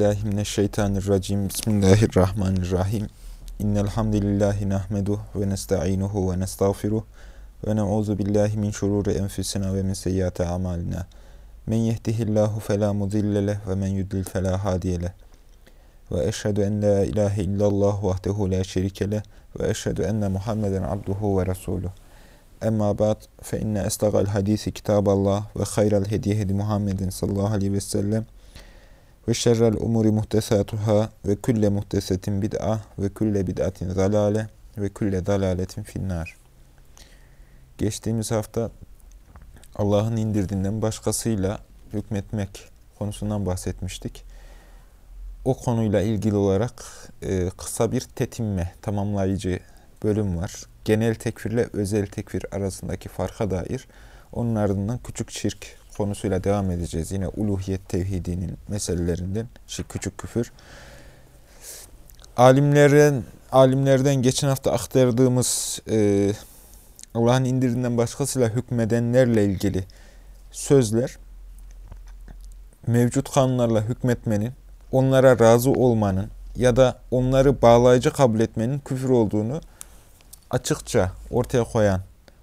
billahi mineşşeytanirracim. Bismillahirrahmanirrahim. İnnel hamdelellahi nahmeduhu ve nestainuhu ve nestağfiruh ve na'uzu billahi min şururi enfusina ve min seyyiati amalina. Men yehdihillahu fela mudille ve men yudlil fela hadiye. Ve eşhedü en la ilahe illallah vahdehu la şerike ve eşhedü enne Muhammeden abduhu ve resuluh. Emma ba'd fe inne estagal hadisi kitaballah ve hayral hediye hedi Muhammedin sallallahu aleyhi ve sellem ve şerrel umuri muhtesatuhâ ve külle muhtesetin bid'a ve külle bid'atin zalale ve külle zalaletin finnâr. Geçtiğimiz hafta Allah'ın indirdiğinden başkasıyla hükmetmek konusundan bahsetmiştik. O konuyla ilgili olarak e, kısa bir tetimme, tamamlayıcı bölüm var. Genel tekfirle özel tekfir arasındaki farka dair onun ardından küçük şirk konusuyla devam edeceğiz. Yine uluhiyet tevhidinin meselelerinden, şey, küçük küfür. Alimlerin, alimlerden geçen hafta aktardığımız e, Allah'ın indirdiğinden başkasıyla hükmedenlerle ilgili sözler mevcut kanunlarla hükmetmenin, onlara razı olmanın ya da onları bağlayıcı kabul etmenin küfür olduğunu açıkça ortaya koyan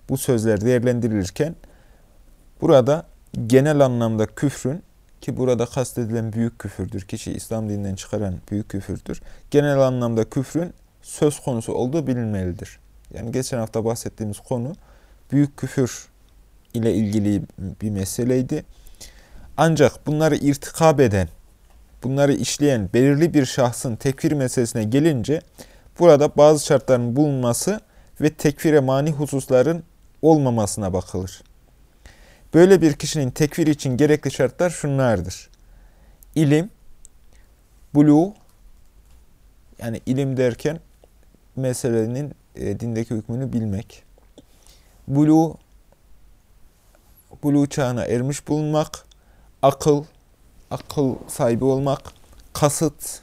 bu sözler değerlendirilirken burada genel anlamda küfrün ki burada kastedilen büyük küfürdür. Kişi İslam dininden çıkaran büyük küfürdür. Genel anlamda küfrün söz konusu olduğu bilinmelidir. Yani geçen hafta bahsettiğimiz konu büyük küfür ile ilgili bir meseleydi. Ancak bunları irtikab eden, bunları işleyen belirli bir şahsın tekfir meselesine gelince burada bazı şartların bulunması ve tekfire mani hususların olmamasına bakılır. Böyle bir kişinin tekfir için gerekli şartlar şunlardır. İlim, bulu, yani ilim derken meselenin e, dindeki hükmünü bilmek. Bulu, bulu çağına ermiş bulunmak, akıl, akıl sahibi olmak, kasıt,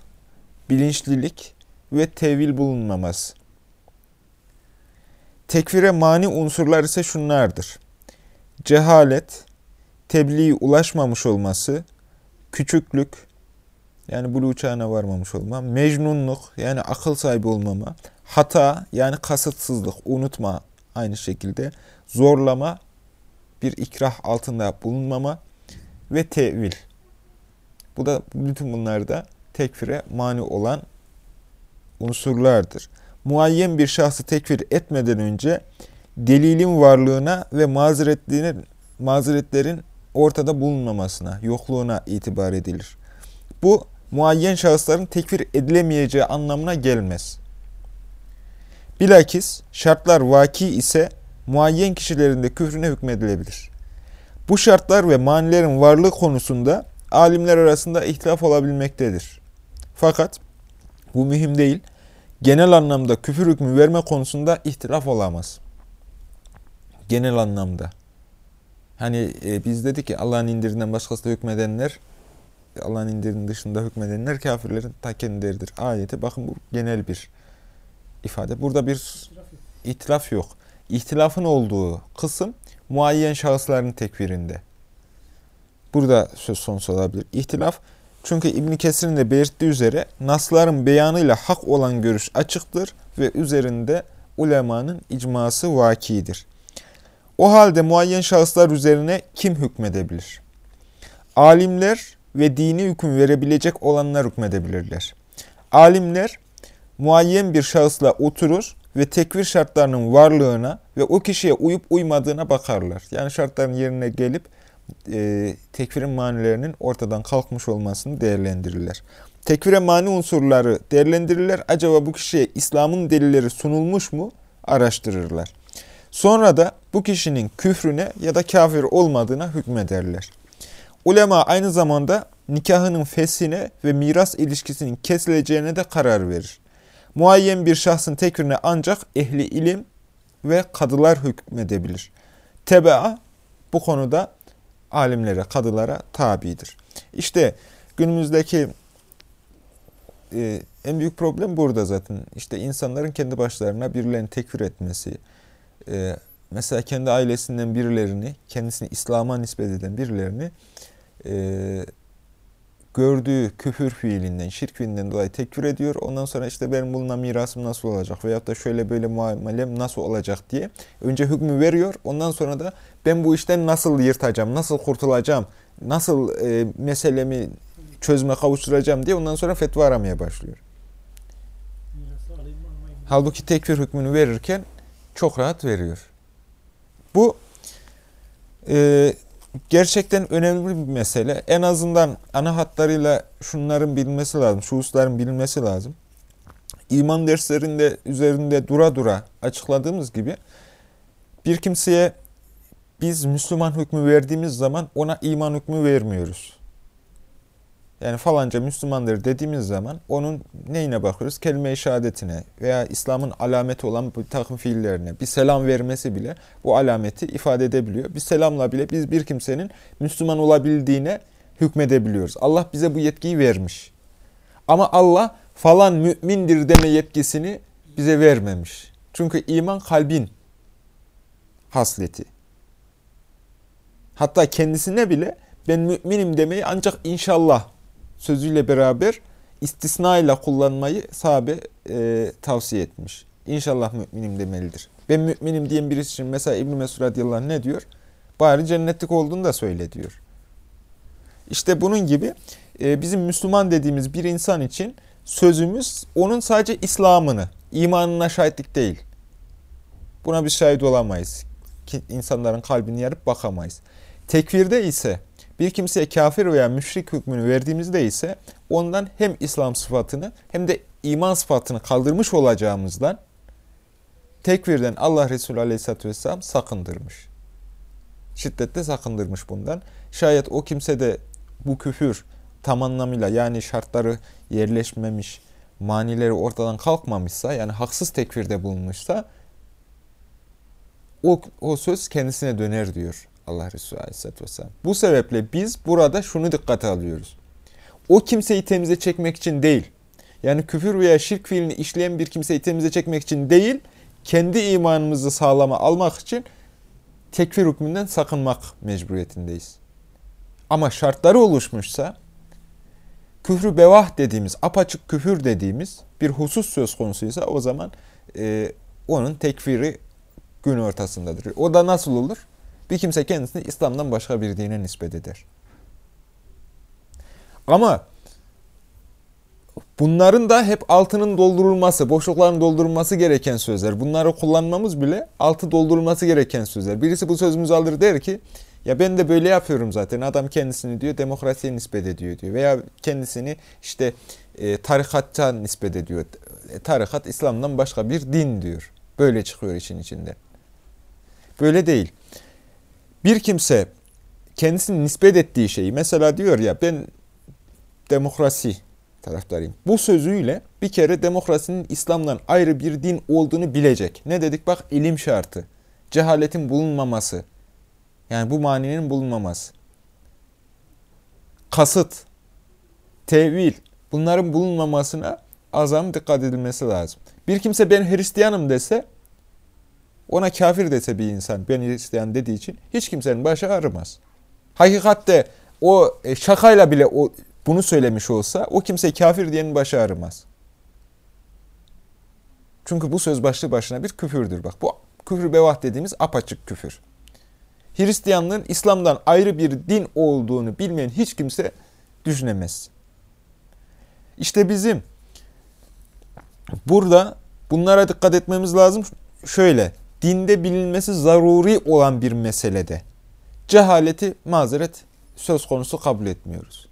bilinçlilik ve tevil bulunmaması. Tekfire mani unsurlar ise şunlardır cehalet, tebliğ ulaşmamış olması, küçüklük, yani bulu uçağına varmamış olma, mecnunluk, yani akıl sahibi olmama, hata, yani kasıtsızlık, unutma aynı şekilde, zorlama, bir ikrah altında bulunmama ve tevil. Bu da bütün bunlar da tekfire mani olan unsurlardır. Muayyen bir şahsı tekfir etmeden önce delilin varlığına ve mazeretlerin, mazeretlerin ortada bulunmamasına, yokluğuna itibar edilir. Bu muayyen şahısların tekfir edilemeyeceği anlamına gelmez. Bilakis şartlar vaki ise muayyen kişilerin de küfrüne hükmedilebilir. Bu şartlar ve manilerin varlığı konusunda alimler arasında ihtilaf olabilmektedir. Fakat bu mühim değil. Genel anlamda küfür hükmü verme konusunda ihtilaf olamaz genel anlamda. Hani e, biz dedik ki Allah'ın indirinden başkası da hükmedenler, Allah'ın indirinin dışında hükmedenler kafirlerin ta kendileridir. Ayeti bakın bu genel bir ifade. Burada bir itilaf yok. İhtilafın olduğu kısım muayyen şahısların tekfirinde. Burada söz konusu olabilir. İhtilaf çünkü İbn Kesir'in de belirttiği üzere nasların beyanıyla hak olan görüş açıktır ve üzerinde ulemanın icması vakidir. O halde muayyen şahıslar üzerine kim hükmedebilir? Alimler ve dini hüküm verebilecek olanlar hükmedebilirler. Alimler muayyen bir şahısla oturur ve tekvir şartlarının varlığına ve o kişiye uyup uymadığına bakarlar. Yani şartların yerine gelip e, tekfirin manilerinin ortadan kalkmış olmasını değerlendirirler. Tekfire mani unsurları değerlendirirler. Acaba bu kişiye İslam'ın delilleri sunulmuş mu? Araştırırlar. Sonra da bu kişinin küfrüne ya da kafir olmadığına hükmederler. Ulema aynı zamanda nikahının fesine ve miras ilişkisinin kesileceğine de karar verir. Muayyen bir şahsın tekfirine ancak ehli ilim ve kadılar hükmedebilir. Tebaa bu konuda alimlere, kadılara tabidir. İşte günümüzdeki e, en büyük problem burada zaten. İşte insanların kendi başlarına birilerini tekfir etmesi, e, mesela kendi ailesinden birilerini, kendisini İslam'a nispet eden birilerini e, gördüğü küfür fiilinden, şirk fiilinden dolayı tekfir ediyor. Ondan sonra işte benim bununla mirasım nasıl olacak veyahut da şöyle böyle muamelem nasıl olacak diye önce hükmü veriyor. Ondan sonra da ben bu işten nasıl yırtacağım, nasıl kurtulacağım, nasıl e, meselemi çözüme kavuşturacağım diye ondan sonra fetva aramaya başlıyor. Halbuki tekfir hükmünü verirken çok rahat veriyor. Bu e, gerçekten önemli bir mesele. En azından ana hatlarıyla şunların bilinmesi lazım, şu hususların bilinmesi lazım. İman derslerinde üzerinde dura dura açıkladığımız gibi bir kimseye biz Müslüman hükmü verdiğimiz zaman ona iman hükmü vermiyoruz. Yani falanca Müslümandır dediğimiz zaman onun neyine bakıyoruz? Kelime-i şehadetine veya İslam'ın alameti olan bir takım fiillerine bir selam vermesi bile bu alameti ifade edebiliyor. Bir selamla bile biz bir kimsenin Müslüman olabildiğine hükmedebiliyoruz. Allah bize bu yetkiyi vermiş. Ama Allah falan mümindir deme yetkisini bize vermemiş. Çünkü iman kalbin hasleti. Hatta kendisine bile ben müminim demeyi ancak inşallah sözüyle beraber istisna ile kullanmayı sahabe e, tavsiye etmiş. İnşallah müminim demelidir. Ben müminim diyen birisi için mesela İbn-i Mesud radıyallahu ne diyor? Bari cennetlik olduğunu da söyle diyor. İşte bunun gibi e, bizim Müslüman dediğimiz bir insan için sözümüz onun sadece İslam'ını, imanına şahitlik değil. Buna bir şahit olamayız. İnsanların kalbini yarıp bakamayız. Tekvirde ise bir kimseye kafir veya müşrik hükmünü verdiğimizde ise ondan hem İslam sıfatını hem de iman sıfatını kaldırmış olacağımızdan tekvirden Allah Resulü Aleyhisselatü Vesselam sakındırmış. Şiddetle sakındırmış bundan. Şayet o kimse de bu küfür tam anlamıyla yani şartları yerleşmemiş, manileri ortadan kalkmamışsa yani haksız tekvirde bulunmuşsa o, o söz kendisine döner diyor Allah Resulü Aleyhisselatü Vesselam. Bu sebeple biz burada şunu dikkate alıyoruz. O kimseyi temize çekmek için değil, yani küfür veya şirk fiilini işleyen bir kimseyi temize çekmek için değil, kendi imanımızı sağlama almak için tekfir hükmünden sakınmak mecburiyetindeyiz. Ama şartları oluşmuşsa, küfrü bevah dediğimiz, apaçık küfür dediğimiz bir husus söz konusuysa o zaman e, onun tekfiri gün ortasındadır. O da nasıl olur? Bir kimse kendisini İslam'dan başka bir dine nispet eder. Ama bunların da hep altının doldurulması, boşlukların doldurulması gereken sözler. Bunları kullanmamız bile altı doldurulması gereken sözler. Birisi bu sözümüzü alır der ki, ya ben de böyle yapıyorum zaten. Adam kendisini diyor demokrasiye nispet ediyor diyor. Veya kendisini işte e, tarikatça nispet ediyor. E, tarikat İslam'dan başka bir din diyor. Böyle çıkıyor işin içinde. Böyle değil. Bir kimse kendisini nispet ettiği şeyi mesela diyor ya ben demokrasi taraftarıyım. Bu sözüyle bir kere demokrasinin İslam'dan ayrı bir din olduğunu bilecek. Ne dedik bak ilim şartı. Cehaletin bulunmaması. Yani bu maninin bulunmaması. Kasıt, tevil bunların bulunmamasına azam dikkat edilmesi lazım. Bir kimse ben Hristiyanım dese ona kafir dese bir insan ben Hristiyan dediği için hiç kimsenin başı ağrımaz. Hakikatte o e, şakayla bile o bunu söylemiş olsa o kimse kafir diyenin başı ağrımaz. Çünkü bu söz başlı başına bir küfürdür. Bak bu küfür bevah dediğimiz apaçık küfür. Hristiyanlığın İslam'dan ayrı bir din olduğunu bilmeyen hiç kimse düşünemez. İşte bizim burada bunlara dikkat etmemiz lazım. Şöyle, dinde bilinmesi zaruri olan bir meselede cehaleti mazeret söz konusu kabul etmiyoruz.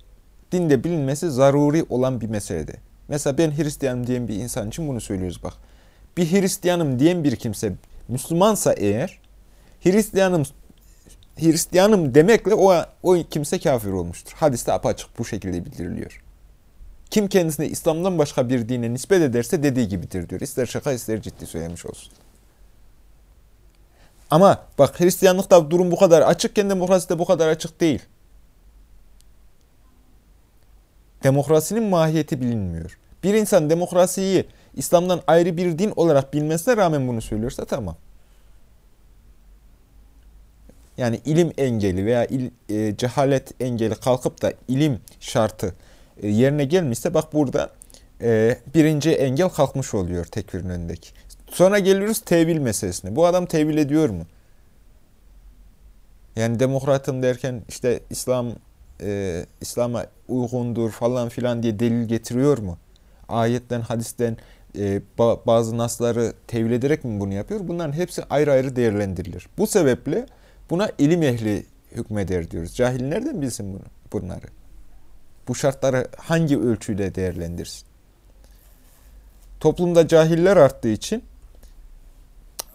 Dinde bilinmesi zaruri olan bir meselede. Mesela ben Hristiyanım diyen bir insan için bunu söylüyoruz bak. Bir Hristiyanım diyen bir kimse Müslümansa eğer Hristiyanım Hristiyanım demekle o, o kimse kafir olmuştur. Hadiste apaçık bu şekilde bildiriliyor. Kim kendisine İslam'dan başka bir dine nispet ederse dediği gibidir diyor. İster şaka ister ciddi söylemiş olsun. Ama bak Hristiyanlıkta durum bu kadar açıkken demokraside bu kadar açık değil. Demokrasinin mahiyeti bilinmiyor. Bir insan demokrasiyi İslam'dan ayrı bir din olarak bilmesine rağmen bunu söylüyorsa tamam. Yani ilim engeli veya il, e, cehalet engeli kalkıp da ilim şartı e, yerine gelmişse bak burada e, birinci engel kalkmış oluyor tekfirin önündeki. Sonra geliyoruz tevil meselesine. Bu adam tevil ediyor mu? Yani demokratım derken işte İslam e, İslam'a uygundur falan filan diye delil getiriyor mu? Ayetten, hadisten e, bazı nasları tevil ederek mi bunu yapıyor? Bunların hepsi ayrı ayrı değerlendirilir. Bu sebeple buna ilim ehli hükmeder diyoruz. Cahil nereden bilsin bunu, bunları? Bu şartları hangi ölçüyle değerlendirsin? Toplumda cahiller arttığı için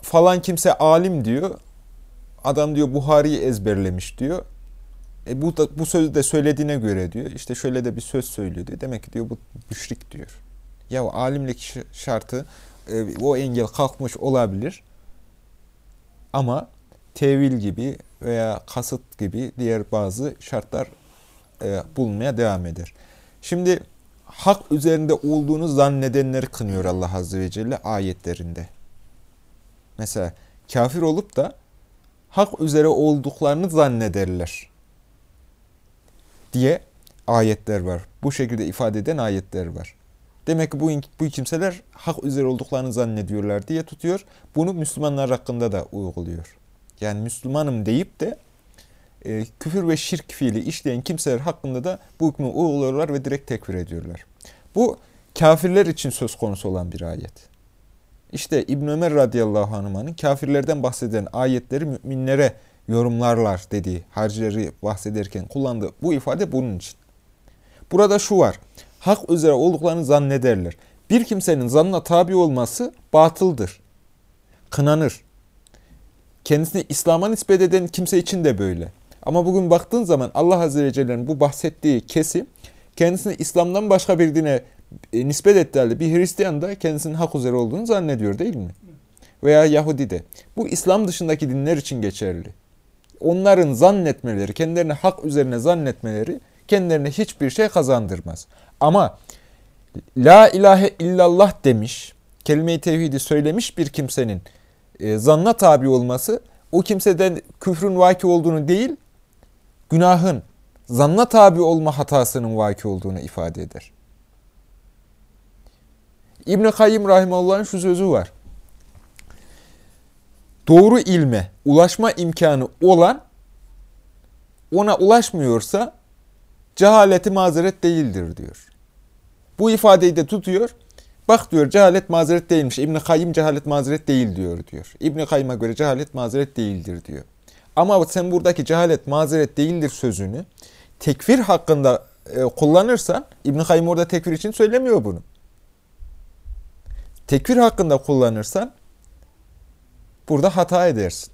falan kimse alim diyor. Adam diyor Buhari'yi ezberlemiş diyor. E bu da, bu sözü de söylediğine göre diyor. İşte şöyle de bir söz söylüyor diyor. Demek ki diyor bu müşrik diyor. Ya alimlik şartı e, o engel kalkmış olabilir. Ama tevil gibi veya kasıt gibi diğer bazı şartlar e, bulunmaya devam eder. Şimdi hak üzerinde olduğunu zannedenleri kınıyor Allah Azze ve Celle ayetlerinde. Mesela kafir olup da hak üzere olduklarını zannederler diye ayetler var. Bu şekilde ifade eden ayetler var. Demek ki bu, bu kimseler hak üzere olduklarını zannediyorlar diye tutuyor. Bunu Müslümanlar hakkında da uyguluyor. Yani Müslümanım deyip de e, küfür ve şirk fiili işleyen kimseler hakkında da bu hükmü uyguluyorlar ve direkt tekfir ediyorlar. Bu kafirler için söz konusu olan bir ayet. İşte İbn Ömer radıyallahu anh'ın kafirlerden bahseden ayetleri müminlere yorumlarlar dediği, harcileri bahsederken kullandığı bu ifade bunun için. Burada şu var, hak üzere olduklarını zannederler. Bir kimsenin zannına tabi olması batıldır, kınanır. Kendisini İslam'a nispet eden kimse için de böyle. Ama bugün baktığın zaman Allah Azze ve Celle'nin bu bahsettiği kesim kendisini İslam'dan başka bir dine e, nispet ettiği bir Hristiyan da kendisinin hak üzere olduğunu zannediyor değil mi? Veya Yahudi de. Bu İslam dışındaki dinler için geçerli. Onların zannetmeleri, kendilerini hak üzerine zannetmeleri kendilerine hiçbir şey kazandırmaz. Ama La ilahe illallah demiş, kelime-i tevhidi söylemiş bir kimsenin e, zanna tabi olması o kimseden küfrün vaki olduğunu değil, günahın, zanna tabi olma hatasının vaki olduğunu ifade eder. İbn-i Kayyım Rahimahullah'ın şu sözü var. Doğru ilme ulaşma imkanı olan ona ulaşmıyorsa cehaleti mazeret değildir diyor. Bu ifadeyi de tutuyor. Bak diyor cehalet mazeret değilmiş. İbn-i Kayyım cehalet mazeret değil diyor diyor. İbn-i Kayyım'a göre cehalet mazeret değildir diyor. Ama sen buradaki cehalet mazeret değildir sözünü tekfir hakkında e, kullanırsan, İbn-i Kayyum orada tekfir için söylemiyor bunu. Tekfir hakkında kullanırsan, burada hata edersin.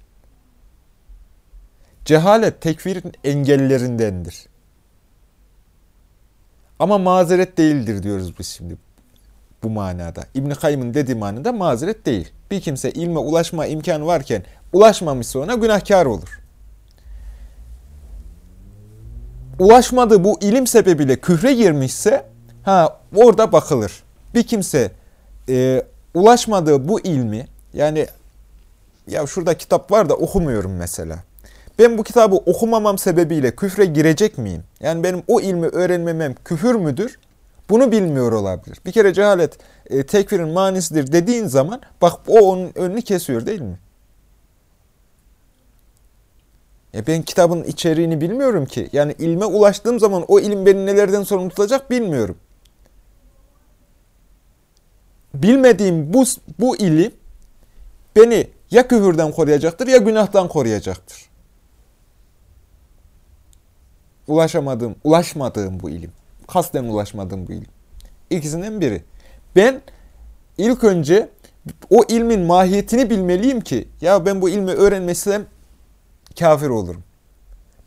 Cehalet tekfirin engellerindendir. Ama mazeret değildir diyoruz biz şimdi bu manada. İbn-i Kayyım'ın dediği manada mazeret değil. Bir kimse ilme ulaşma imkanı varken ulaşmamışsa ona günahkar olur ulaşmadığı bu ilim sebebiyle küfre girmişse ha orada bakılır. Bir kimse e, ulaşmadığı bu ilmi yani ya şurada kitap var da okumuyorum mesela. Ben bu kitabı okumamam sebebiyle küfre girecek miyim? Yani benim o ilmi öğrenmemem küfür müdür? Bunu bilmiyor olabilir. Bir kere cehalet e, tekfirin manisidir dediğin zaman bak o onun önünü kesiyor değil mi? E ben kitabın içeriğini bilmiyorum ki. Yani ilme ulaştığım zaman o ilim beni nelerden sorumlu tutacak bilmiyorum. Bilmediğim bu, bu ilim beni ya küfürden koruyacaktır ya günahtan koruyacaktır. Ulaşamadığım, ulaşmadığım bu ilim. Kasten ulaşmadığım bu ilim. İkisinden biri. Ben ilk önce o ilmin mahiyetini bilmeliyim ki ya ben bu ilmi öğrenmesem kafir olurum.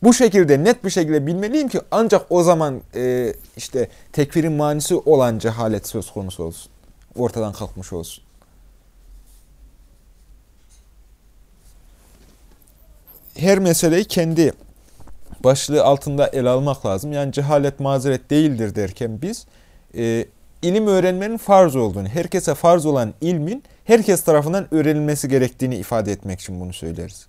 Bu şekilde net bir şekilde bilmeliyim ki ancak o zaman e, işte tekfirin manisi olan cehalet söz konusu olsun. Ortadan kalkmış olsun. Her meseleyi kendi başlığı altında ele almak lazım. Yani cehalet mazeret değildir derken biz e, ilim öğrenmenin farz olduğunu, herkese farz olan ilmin herkes tarafından öğrenilmesi gerektiğini ifade etmek için bunu söyleriz.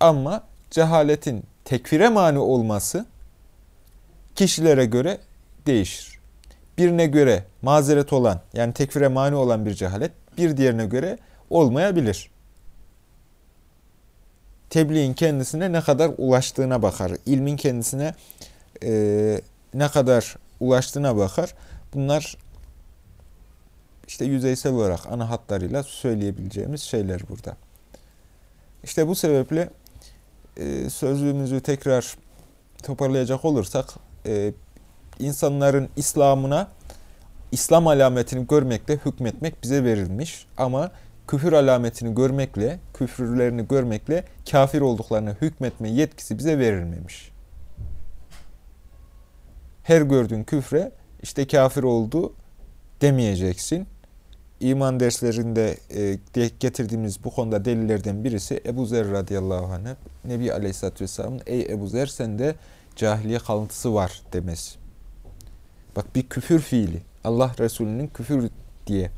Ama cehaletin tekfire mani olması kişilere göre değişir. Birine göre mazeret olan yani tekfire mani olan bir cehalet bir diğerine göre olmayabilir. Tebliğin kendisine ne kadar ulaştığına bakar. ilmin kendisine e, ne kadar ulaştığına bakar. Bunlar işte yüzeysel olarak ana hatlarıyla söyleyebileceğimiz şeyler burada. İşte bu sebeple e, sözlüğümüzü tekrar toparlayacak olursak e, insanların İslam'ına İslam alametini görmekle hükmetmek bize verilmiş ama küfür alametini görmekle, küfürlerini görmekle kafir olduklarına hükmetme yetkisi bize verilmemiş. Her gördüğün küfre işte kafir oldu demeyeceksin. İman derslerinde e, getirdiğimiz bu konuda delillerden birisi Ebu Zer radıyallahu anh Nebi Aleyhisselatü Vesselam'ın ey Ebu Zer sende cahiliye kalıntısı var demesi. Bak bir küfür fiili. Allah Resulü'nün küfür diye,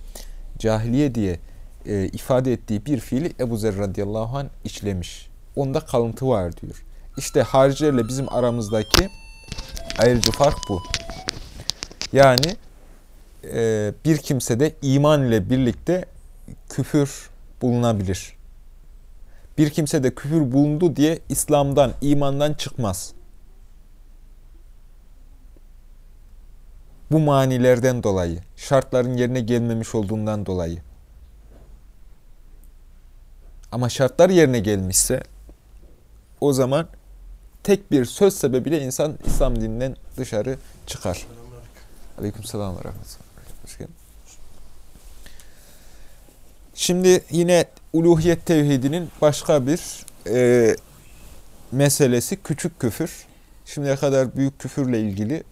cahiliye diye e, ifade ettiği bir fiili Ebu Zer radıyallahu anh işlemiş. Onda kalıntı var diyor. İşte haricilerle bizim aramızdaki ayrıcı fark bu. Yani e, bir kimsede iman ile birlikte küfür bulunabilir. Bir kimse de küfür bulundu diye İslam'dan, imandan çıkmaz. Bu manilerden dolayı, şartların yerine gelmemiş olduğundan dolayı. Ama şartlar yerine gelmişse o zaman tek bir söz sebebiyle insan İslam dininden dışarı çıkar. Aleyküm selam ve rahmetullah. Şimdi yine uluhiyet tevhidinin başka bir e, meselesi küçük küfür. Şimdiye kadar büyük küfürle ilgili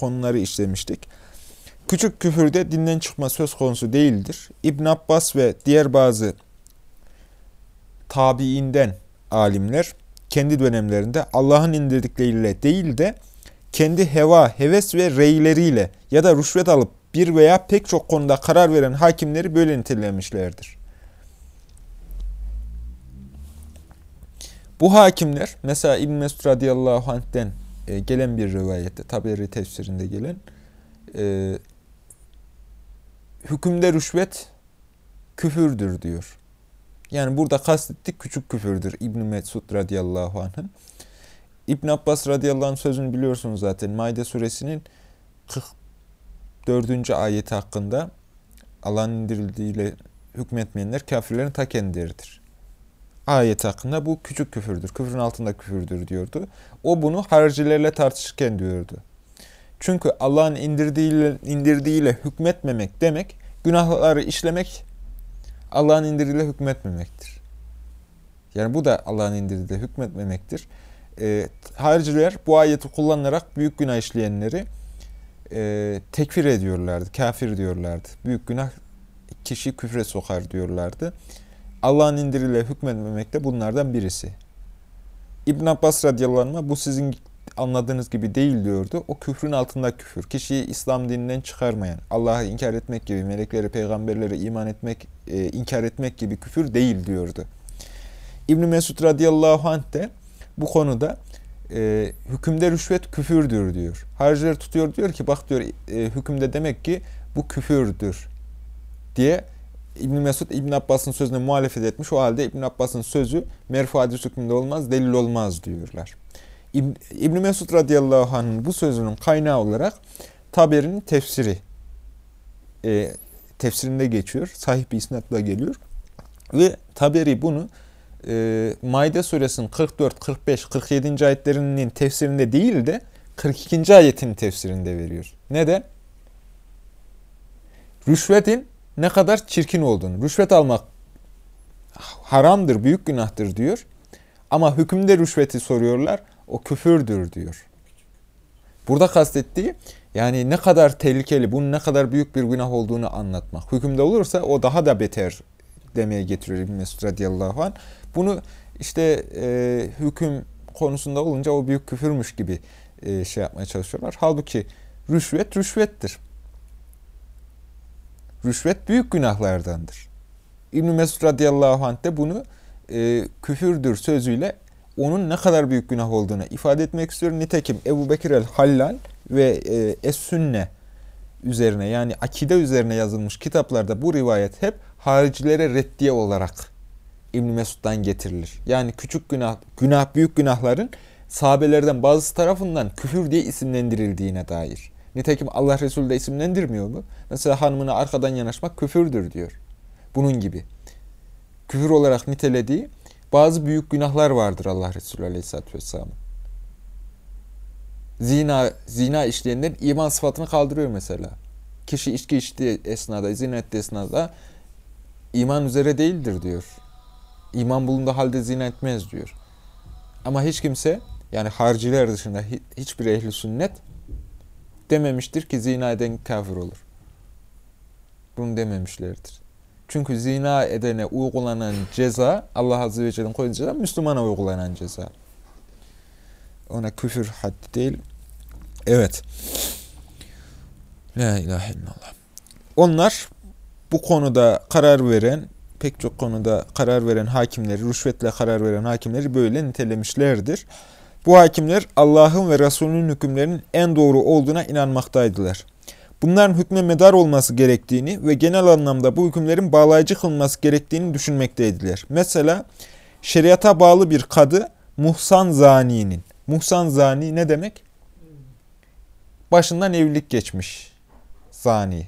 konuları işlemiştik. Küçük küfürde dinden çıkma söz konusu değildir. İbn Abbas ve diğer bazı tabiinden alimler kendi dönemlerinde Allah'ın indirdikleriyle değil de kendi heva, heves ve reyleriyle ya da rüşvet alıp bir veya pek çok konuda karar veren hakimleri böyle nitelemişlerdir. Bu hakimler mesela İbn Mesud radıyallahu anh'den e, gelen bir rivayette, Taberi tefsirinde gelen e, hükümde rüşvet küfürdür diyor. Yani burada kastettik küçük küfürdür İbn Mesud radıyallahu anh'ın. İbn Abbas radıyallahu anh sözünü biliyorsunuz zaten. Maide suresinin 44. ayeti hakkında Allah'ın indirildiğiyle hükmetmeyenler kafirlerin ta kendileridir. Ayet hakkında bu küçük küfürdür. Küfrün altında küfürdür diyordu. O bunu haricilerle tartışırken diyordu. Çünkü Allah'ın indirdiğiyle, indirdiğiyle hükmetmemek demek, günahları işlemek Allah'ın indirdiğiyle hükmetmemektir. Yani bu da Allah'ın indirdiğiyle hükmetmemektir. E, hariciler bu ayeti kullanarak büyük günah işleyenleri e, tekfir ediyorlardı, kafir diyorlardı. Büyük günah kişi küfre sokar diyorlardı. Allah'ın indiriyle hükmetmemek de bunlardan birisi. İbn Abbas radıyallahu anh bu sizin anladığınız gibi değil diyordu. O küfrün altında küfür. Kişiyi İslam dininden çıkarmayan, Allah'ı inkar etmek gibi, melekleri, peygamberlere iman etmek, e, inkar etmek gibi küfür değil diyordu. İbn Mesud radıyallahu anh de bu konuda e, hükümde rüşvet küfürdür diyor. Hariciler tutuyor diyor ki bak diyor e, hükümde demek ki bu küfürdür diye İbn Mesud İbn Abbas'ın sözüne muhalefet etmiş. O halde İbn Abbas'ın sözü merfu hadis hükmünde olmaz, delil olmaz diyorlar. İbn, İbn Mesud radıyallahu anh'ın bu sözünün kaynağı olarak Taberi'nin tefsiri e, tefsirinde geçiyor. Sahih bir isnatla geliyor. Ve Taberi bunu e, Maide suresinin 44, 45, 47. ayetlerinin tefsirinde değil de 42. ayetin tefsirinde veriyor. Ne de? Rüşvetin ne kadar çirkin olduğunu. Rüşvet almak haramdır, büyük günahtır diyor. Ama hükümde rüşveti soruyorlar. O küfürdür diyor. Burada kastettiği yani ne kadar tehlikeli, bunun ne kadar büyük bir günah olduğunu anlatmak. Hükümde olursa o daha da beter demeye getiriyor İbn Mesud radıyallahu anh. Bunu işte e, hüküm konusunda olunca o büyük küfürmüş gibi e, şey yapmaya çalışıyorlar. Halbuki rüşvet rüşvettir. Rüşvet büyük günahlardandır. İbn-i Mesud radıyallahu anh de bunu e, küfürdür sözüyle onun ne kadar büyük günah olduğunu ifade etmek istiyor. Nitekim Ebu Bekir el-Hallal ve e, Es-Sünne üzerine yani akide üzerine yazılmış kitaplarda bu rivayet hep haricilere reddiye olarak İbn Mesud'dan getirilir. Yani küçük günah, günah büyük günahların sahabelerden bazısı tarafından küfür diye isimlendirildiğine dair. Nitekim Allah Resulü de isimlendirmiyor mu? Mesela hanımına arkadan yanaşmak küfürdür diyor. Bunun gibi. Küfür olarak nitelediği bazı büyük günahlar vardır Allah Resulü Aleyhisselatü Vesselam. Zina, zina işleyenler iman sıfatını kaldırıyor mesela. Kişi içki içtiği esnada, zina ettiği esnada iman üzere değildir diyor. İman bulunduğu halde zina etmez diyor. Ama hiç kimse yani harciler dışında hiçbir ehli sünnet dememiştir ki zina eden kafir olur. Bunu dememişlerdir. Çünkü zina edene uygulanan ceza Allah Azze ve Celle'nin koyduğu ceza Müslümana uygulanan ceza. Ona küfür haddi değil. Evet. La ilahe illallah. Onlar bu konuda karar veren, pek çok konuda karar veren hakimleri, rüşvetle karar veren hakimleri böyle nitelemişlerdir. Bu hakimler Allah'ın ve Resulünün hükümlerinin en doğru olduğuna inanmaktaydılar. Bunların hükme medar olması gerektiğini ve genel anlamda bu hükümlerin bağlayıcı kılınması gerektiğini düşünmekteydiler. Mesela şeriata bağlı bir kadı muhsan zaninin. Muhsan zani ne demek? Başından evlilik geçmiş zani.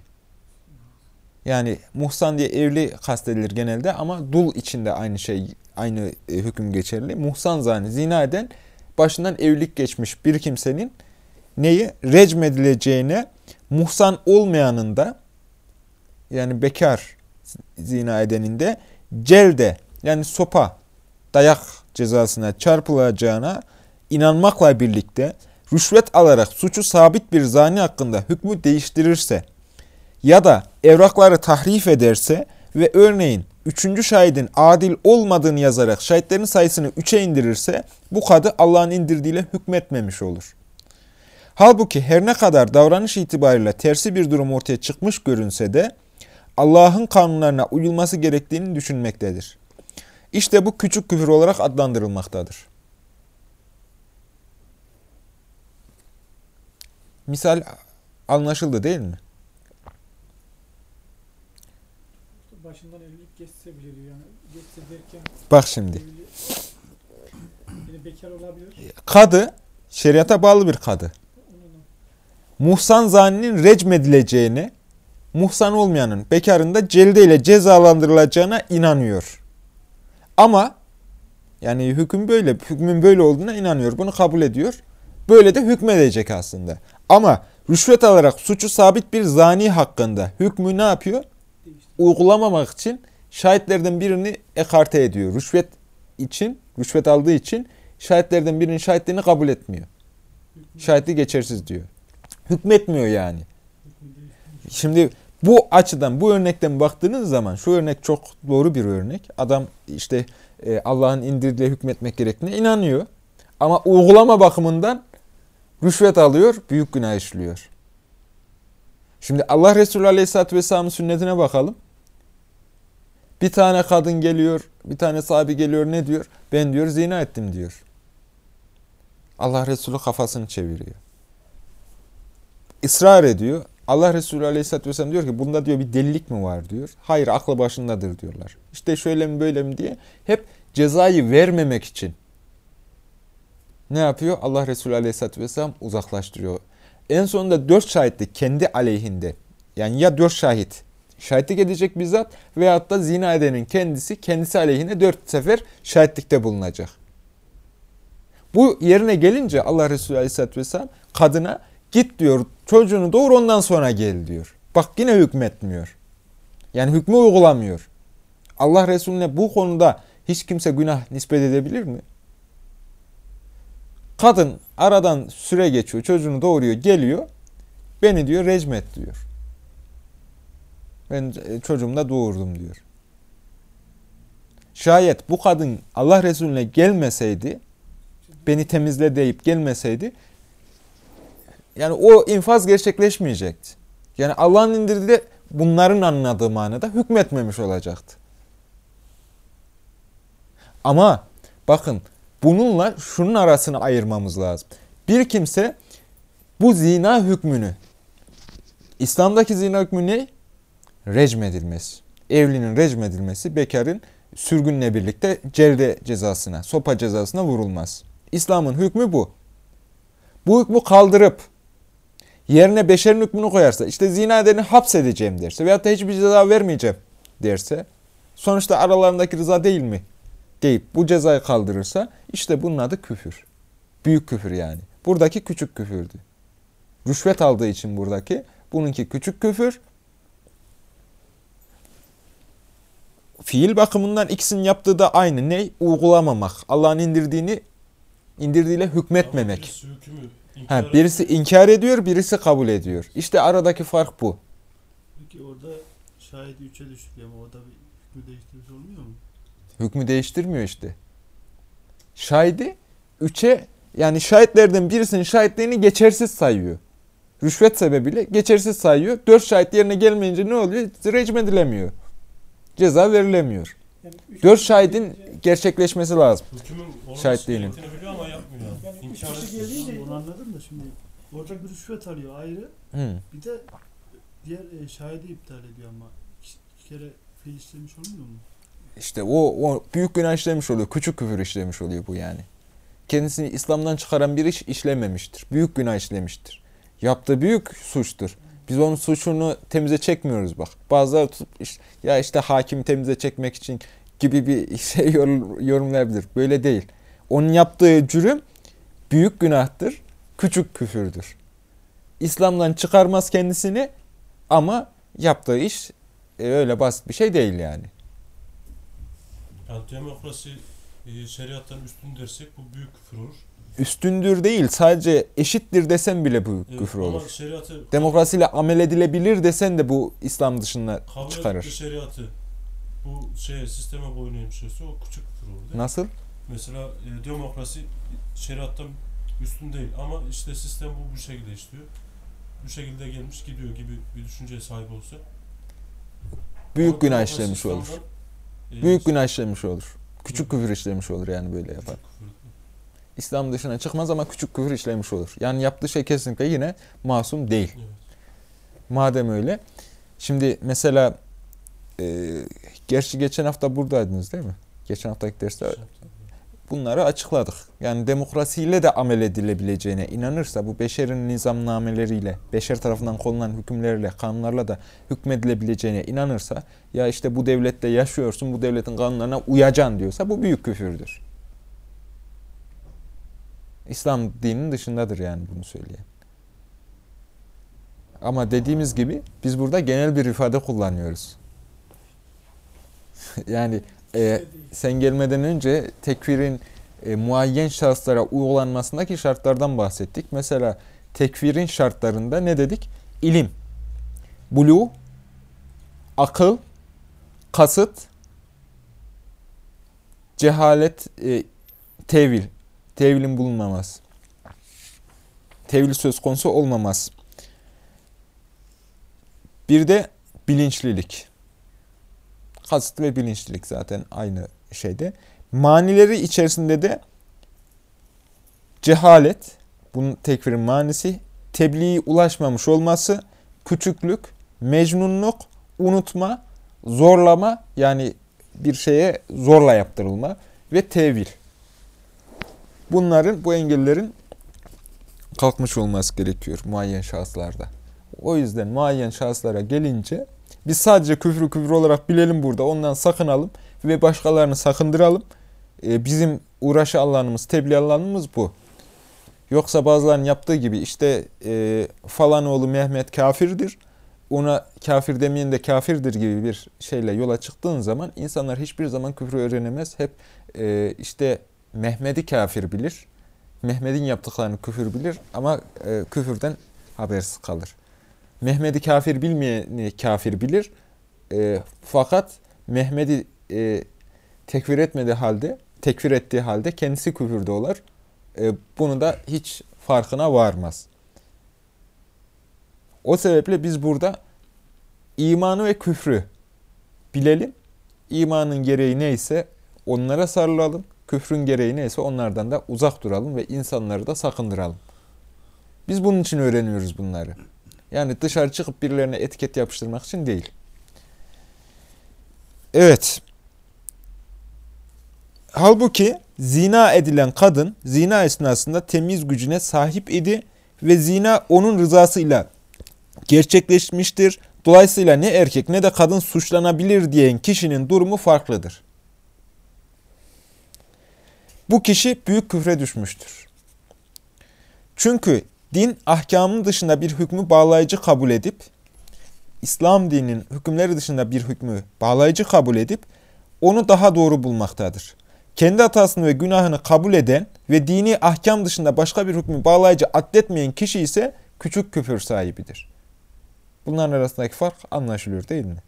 Yani muhsan diye evli kastedilir genelde ama dul içinde aynı şey, aynı e, hüküm geçerli. Muhsan zani, zina eden başından evlilik geçmiş bir kimsenin neyi? Recmedileceğine muhsan olmayanın da yani bekar zina edeninde celde yani sopa dayak cezasına çarpılacağına inanmakla birlikte rüşvet alarak suçu sabit bir zani hakkında hükmü değiştirirse ya da evrakları tahrif ederse ve örneğin üçüncü şahidin adil olmadığını yazarak şahitlerin sayısını üçe indirirse bu kadı Allah'ın indirdiğiyle hükmetmemiş olur. Halbuki her ne kadar davranış itibariyle tersi bir durum ortaya çıkmış görünse de Allah'ın kanunlarına uyulması gerektiğini düşünmektedir. İşte bu küçük küfür olarak adlandırılmaktadır. Misal anlaşıldı değil mi? Başından evlilik geçse bile diyor yani geçse derken Bak şimdi. Kadı şeriata bağlı bir kadı. Muhsan zaninin recmedileceğini, muhsan olmayanın bekarında celdeyle cezalandırılacağına inanıyor. Ama yani hüküm böyle, hükmün böyle olduğuna inanıyor. Bunu kabul ediyor. Böyle de hükmedecek aslında. Ama rüşvet alarak suçu sabit bir zani hakkında hükmü ne yapıyor? Uygulamamak için şahitlerden birini ekarte ediyor. Rüşvet için, rüşvet aldığı için şahitlerden birinin şahitliğini kabul etmiyor. Şahitliği geçersiz diyor. Hükmetmiyor yani. Şimdi bu açıdan, bu örnekten baktığınız zaman şu örnek çok doğru bir örnek. Adam işte e, Allah'ın indirdiği hükmetmek gerektiğine inanıyor. Ama uygulama bakımından rüşvet alıyor, büyük günah işliyor. Şimdi Allah Resulü Aleyhisselatü Vesselam'ın sünnetine bakalım. Bir tane kadın geliyor, bir tane sahibi geliyor ne diyor? Ben diyor zina ettim diyor. Allah Resulü kafasını çeviriyor. Israr ediyor. Allah Resulü Aleyhisselatü Vesselam diyor ki bunda diyor bir delilik mi var diyor. Hayır aklı başındadır diyorlar. İşte şöyle mi böyle mi diye hep cezayı vermemek için ne yapıyor? Allah Resulü Aleyhisselatü Vesselam uzaklaştırıyor. En sonunda dört şahitlik kendi aleyhinde. Yani ya dört şahit şahitlik edecek bizzat veyahut da zina edenin kendisi kendisi aleyhine dört sefer şahitlikte bulunacak. Bu yerine gelince Allah Resulü Aleyhisselatü Vesselam kadına git diyor çocuğunu doğur ondan sonra gel diyor. Bak yine hükmetmiyor. Yani hükmü uygulamıyor. Allah Resulüne bu konuda hiç kimse günah nispet edebilir mi? Kadın aradan süre geçiyor, çocuğunu doğuruyor, geliyor. Beni diyor recmet diyor. Ben e, çocuğumu da doğurdum diyor. Şayet bu kadın Allah Resulüne gelmeseydi, beni temizle deyip gelmeseydi, yani o infaz gerçekleşmeyecekti. Yani Allah'ın indirdiği bunların anladığı manada hükmetmemiş olacaktı. Ama bakın bununla şunun arasını ayırmamız lazım. Bir kimse bu zina hükmünü, İslam'daki zina hükmü ne? Recmedilmesi. Evlinin recmedilmesi, bekarın sürgünle birlikte celde cezasına, sopa cezasına vurulmaz. İslam'ın hükmü bu. Bu hükmü kaldırıp yerine beşerin hükmünü koyarsa, işte zina edeni hapsedeceğim derse veyahut da hiçbir ceza vermeyeceğim derse, sonuçta aralarındaki rıza değil mi? deyip bu cezayı kaldırırsa, işte bunun adı küfür. Büyük küfür yani. Buradaki küçük küfürdü. Rüşvet aldığı için buradaki, bununki küçük küfür. Fiil bakımından ikisinin yaptığı da aynı. Ne? Uygulamamak. Allah'ın indirdiğini indirdiğiyle hükmetmemek. Birisi hükmü Ha, inkar birisi inkar ediyor, birisi kabul ediyor. İşte aradaki fark bu. Peki orada şahidi üçe düşürüyor ama o da bir hükmü değiştirmiş olmuyor mu? Hükmü değiştirmiyor işte. Şahidi üçe yani şahitlerden birisinin şahitliğini geçersiz sayıyor. Rüşvet sebebiyle geçersiz sayıyor. Dört şahit yerine gelmeyince ne oluyor? Recm edilemiyor. Ceza verilemiyor. Yani üç Dört şahidin gelince- gerçekleşmesi lazım. Şahitliğinin. Yani üç kişi gelince- Tamam, onu anladım da şimdi orada bir rüşvet alıyor ayrı. Hı. Bir de diğer e, şahidi iptal ediyor ama iki, iki kere fiil işlemiş olmuyor mu? İşte o, o büyük günah işlemiş oluyor. Küçük küfür işlemiş oluyor bu yani. Kendisini İslam'dan çıkaran bir iş işlememiştir. Büyük günah işlemiştir. Yaptığı büyük suçtur. Biz onun suçunu temize çekmiyoruz bak. Bazıları tutup iş- ya işte hakimi temize çekmek için gibi bir şey yor- yorumlayabilir. Böyle değil. Onun yaptığı cürüm büyük günahtır, küçük küfürdür. İslam'dan çıkarmaz kendisini ama yaptığı iş e, öyle basit bir şey değil yani. Yani demokrasi e, şeriattan üstün dersek bu büyük küfür olur. Üstündür değil sadece eşittir desen bile bu Evet, küfür olur. şeriatı Demokrasiyle amel edilebilir desen de bu İslam dışına kabul çıkarır. şeriatı bu şey sisteme boyun eğmişse o küçük küfür olur. değil? Nasıl? Mesela e, demokrasi şeriattan üstün değil ama işte sistem bu bu şekilde işliyor. Bu şekilde gelmiş gidiyor gibi bir düşünceye sahip olsa. Büyük günah işlemiş olur. E, Büyük günah işlemiş olur. Küçük küfür işlemiş olur yani böyle yapar. İslam dışına çıkmaz ama küçük küfür işlemiş olur. Yani yaptığı şey kesinlikle yine masum değil. Evet. Madem öyle. Şimdi mesela e, gerçi geçen hafta buradaydınız değil mi? Geçen haftaki derste bunları açıkladık. Yani demokrasiyle de amel edilebileceğine inanırsa bu beşerin nizamnameleriyle, beşer tarafından konulan hükümlerle, kanunlarla da hükmedilebileceğine inanırsa ya işte bu devlette yaşıyorsun, bu devletin kanunlarına uyacaksın diyorsa bu büyük küfürdür. İslam dininin dışındadır yani bunu söyleyen. Ama dediğimiz gibi biz burada genel bir ifade kullanıyoruz. yani e, sen gelmeden önce tekfirin e, muayyen şahıslara uygulanmasındaki şartlardan bahsettik. Mesela tekfirin şartlarında ne dedik? İlim, bulu, akıl, kasıt, cehalet, e, tevil, tevilin bulunmaması, tevil söz konusu olmaması. Bir de bilinçlilik. Kasıt ve bilinçlilik zaten aynı şeyde. Manileri içerisinde de cehalet, bunun tekfirin manisi, tebliği ulaşmamış olması, küçüklük, mecnunluk, unutma, zorlama yani bir şeye zorla yaptırılma ve tevil. Bunların, bu engellerin kalkmış olması gerekiyor muayyen şahıslarda. O yüzden muayyen şahıslara gelince biz sadece küfrü küfür olarak bilelim burada. Ondan sakınalım ve başkalarını sakındıralım. Ee, bizim uğraşı alanımız, tebliğ alanımız bu. Yoksa bazılarının yaptığı gibi işte e, falan oğlu Mehmet kafirdir. Ona kafir demeyen de kafirdir gibi bir şeyle yola çıktığın zaman insanlar hiçbir zaman küfrü öğrenemez. Hep e, işte Mehmet'i kafir bilir. Mehmet'in yaptıklarını küfür bilir ama e, küfürden habersiz kalır. Mehmet'i kafir bilmeyeni kafir bilir. E, fakat Mehmet'i e, tekfir etmediği halde, tekfir ettiği halde kendisi küfürde olur. E, bunu da hiç farkına varmaz. O sebeple biz burada imanı ve küfrü bilelim. İmanın gereği neyse onlara sarılalım. Küfrün gereği neyse onlardan da uzak duralım ve insanları da sakındıralım. Biz bunun için öğreniyoruz bunları. Yani dışarı çıkıp birilerine etiket yapıştırmak için değil. Evet. Halbuki zina edilen kadın zina esnasında temiz gücüne sahip idi ve zina onun rızasıyla gerçekleşmiştir. Dolayısıyla ne erkek ne de kadın suçlanabilir diyen kişinin durumu farklıdır. Bu kişi büyük küfre düşmüştür. Çünkü din ahkamın dışında bir hükmü bağlayıcı kabul edip, İslam dininin hükümleri dışında bir hükmü bağlayıcı kabul edip, onu daha doğru bulmaktadır. Kendi hatasını ve günahını kabul eden ve dini ahkam dışında başka bir hükmü bağlayıcı atletmeyen kişi ise küçük küfür sahibidir. Bunların arasındaki fark anlaşılıyor değil mi?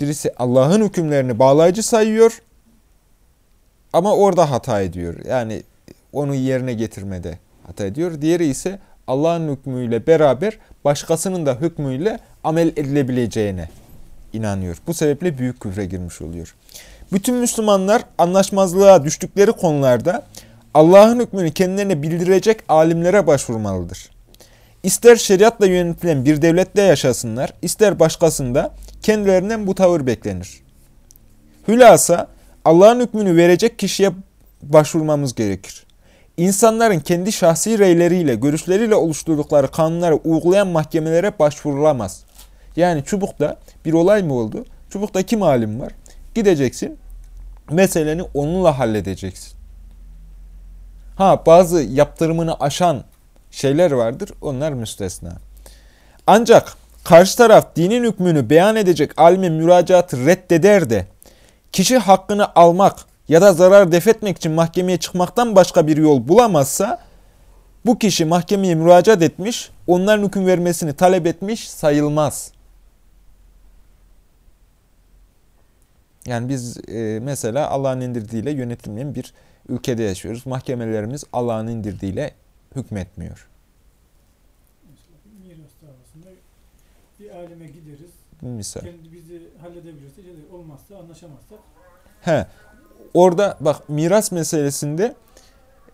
Birisi Allah'ın hükümlerini bağlayıcı sayıyor ama orada hata ediyor. Yani onu yerine getirmede hata ediyor. Diğeri ise Allah'ın hükmüyle beraber başkasının da hükmüyle amel edilebileceğine inanıyor. Bu sebeple büyük küfre girmiş oluyor. Bütün Müslümanlar anlaşmazlığa düştükleri konularda Allah'ın hükmünü kendilerine bildirecek alimlere başvurmalıdır. İster şeriatla yönetilen bir devlette yaşasınlar, ister başkasında kendilerinden bu tavır beklenir. Hülasa Allah'ın hükmünü verecek kişiye başvurmamız gerekir. İnsanların kendi şahsi reyleriyle, görüşleriyle oluşturdukları kanunları uygulayan mahkemelere başvurulamaz. Yani çubukta bir olay mı oldu? Çubukta kim alim var? Gideceksin, meseleni onunla halledeceksin. Ha bazı yaptırımını aşan şeyler vardır, onlar müstesna. Ancak karşı taraf dinin hükmünü beyan edecek alime müracaatı reddeder de, kişi hakkını almak ya da zarar defetmek için mahkemeye çıkmaktan başka bir yol bulamazsa, bu kişi mahkemeye müracaat etmiş, onların hüküm vermesini talep etmiş sayılmaz. Yani biz e, mesela Allah'ın indirdiğiyle yönetilmeyen bir ülkede yaşıyoruz. Mahkemelerimiz Allah'ın indirdiğiyle hükmetmiyor. Mesela bir miras davasında bir alime gideriz. Misal. Kendi şey değil, olmazsa, anlaşamazsak He. Orada bak miras meselesinde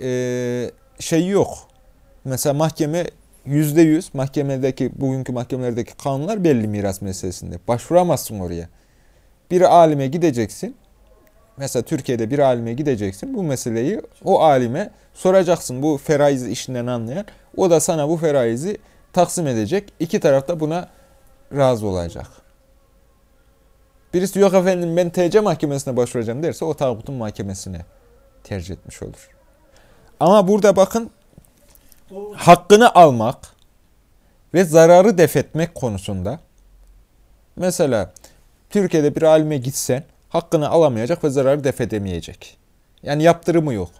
e, şey yok. Mesela mahkeme yüzde yüz mahkemedeki bugünkü mahkemelerdeki kanunlar belli miras meselesinde. Başvuramazsın oraya. Bir alime gideceksin. Mesela Türkiye'de bir alime gideceksin. Bu meseleyi o alime soracaksın. Bu feraiz işinden anlayan. O da sana bu feraizi taksim edecek. İki taraf da buna razı olacak. Birisi yok efendim ben TC mahkemesine başvuracağım derse o tağutun mahkemesine tercih etmiş olur. Ama burada bakın hakkını almak ve zararı defetmek konusunda mesela Türkiye'de bir alime gitsen hakkını alamayacak ve zararı defedemeyecek. Yani yaptırımı yok.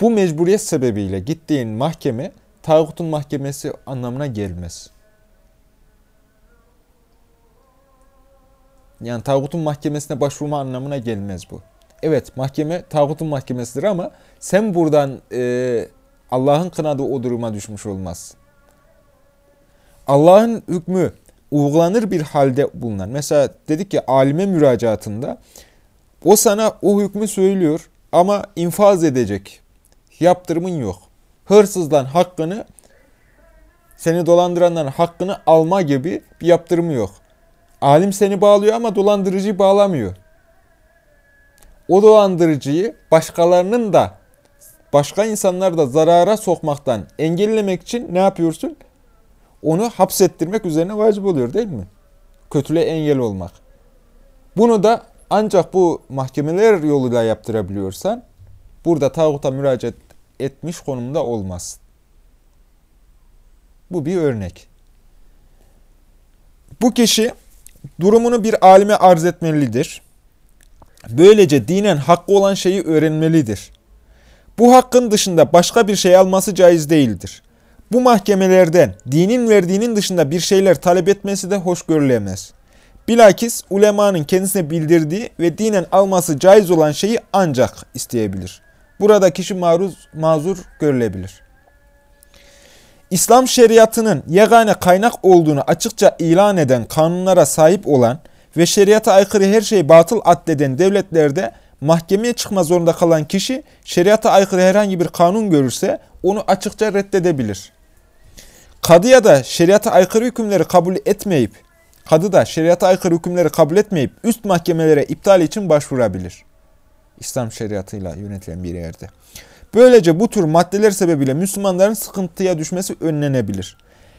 Bu mecburiyet sebebiyle gittiğin mahkeme tağutun mahkemesi anlamına gelmez. Yani tağutun mahkemesine başvurma anlamına gelmez bu. Evet mahkeme tağutun mahkemesidir ama sen buradan e, Allah'ın kınadığı o duruma düşmüş olmaz. Allah'ın hükmü uygulanır bir halde bulunan. Mesela dedik ki alime müracaatında o sana o hükmü söylüyor ama infaz edecek yaptırımın yok. Hırsızdan hakkını seni dolandıranların hakkını alma gibi bir yaptırımı yok. Alim seni bağlıyor ama dolandırıcıyı bağlamıyor. O dolandırıcıyı başkalarının da başka insanları da zarara sokmaktan engellemek için ne yapıyorsun? Onu hapsettirmek üzerine vacip oluyor değil mi? Kötülüğe engel olmak. Bunu da ancak bu mahkemeler yoluyla yaptırabiliyorsan burada tağuta müracaat etmiş konumda olmaz. Bu bir örnek. Bu kişi durumunu bir alime arz etmelidir. Böylece dinen hakkı olan şeyi öğrenmelidir. Bu hakkın dışında başka bir şey alması caiz değildir. Bu mahkemelerden dinin verdiğinin dışında bir şeyler talep etmesi de hoş görülemez. Bilakis ulemanın kendisine bildirdiği ve dinen alması caiz olan şeyi ancak isteyebilir. Burada kişi maruz, mazur görülebilir. İslam şeriatının yegane kaynak olduğunu açıkça ilan eden kanunlara sahip olan ve şeriata aykırı her şeyi batıl addeden devletlerde mahkemeye çıkma zorunda kalan kişi şeriata aykırı herhangi bir kanun görürse onu açıkça reddedebilir. Kadı ya da şeriata aykırı hükümleri kabul etmeyip, kadı da şeriata aykırı hükümleri kabul etmeyip üst mahkemelere iptal için başvurabilir. İslam şeriatıyla yönetilen bir yerde. Böylece bu tür maddeler sebebiyle Müslümanların sıkıntıya düşmesi önlenebilir.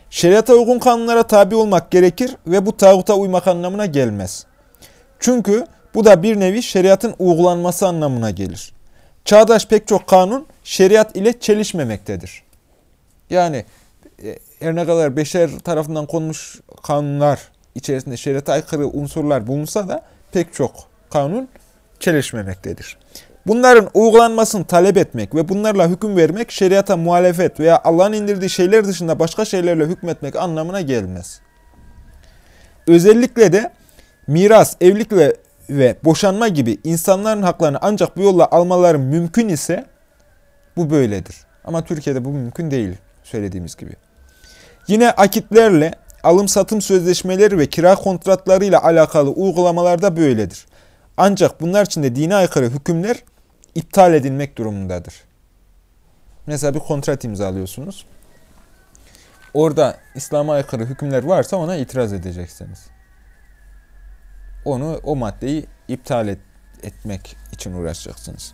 Şeriata uygun kanunlara tabi olmak gerekir ve bu tağuta uymak anlamına gelmez. Çünkü bu da bir nevi şeriatın uygulanması anlamına gelir. Çağdaş pek çok kanun şeriat ile çelişmemektedir. Yani e, her ne kadar beşer tarafından konmuş kanunlar içerisinde şeriata aykırı unsurlar bulunsa da pek çok kanun çelişmemektedir. Bunların uygulanmasını talep etmek ve bunlarla hüküm vermek şeriata muhalefet veya Allah'ın indirdiği şeyler dışında başka şeylerle hükmetmek anlamına gelmez. Özellikle de miras, evlilik ve, ve boşanma gibi insanların haklarını ancak bu yolla almaları mümkün ise bu böyledir. Ama Türkiye'de bu mümkün değil söylediğimiz gibi. Yine akitlerle, alım-satım sözleşmeleri ve kira kontratlarıyla alakalı uygulamalarda böyledir. Ancak bunlar için de dine aykırı hükümler iptal edilmek durumundadır. Mesela bir kontrat imzalıyorsunuz. Orada İslam'a aykırı hükümler varsa ona itiraz edeceksiniz. Onu, o maddeyi iptal et, etmek için uğraşacaksınız.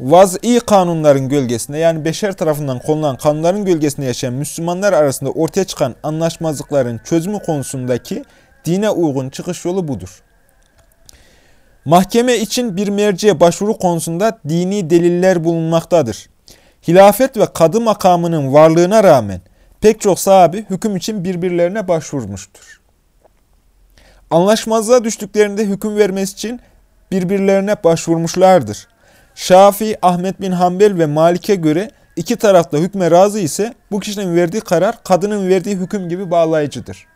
Vaz'i kanunların gölgesinde yani beşer tarafından konulan kanunların gölgesinde yaşayan Müslümanlar arasında ortaya çıkan anlaşmazlıkların çözümü konusundaki dine uygun çıkış yolu budur. Mahkeme için bir merciye başvuru konusunda dini deliller bulunmaktadır. Hilafet ve kadı makamının varlığına rağmen pek çok sahabi hüküm için birbirlerine başvurmuştur. Anlaşmazlığa düştüklerinde hüküm vermesi için birbirlerine başvurmuşlardır. Şafii, Ahmet bin Hanbel ve Malik'e göre iki tarafta hükme razı ise bu kişinin verdiği karar kadının verdiği hüküm gibi bağlayıcıdır.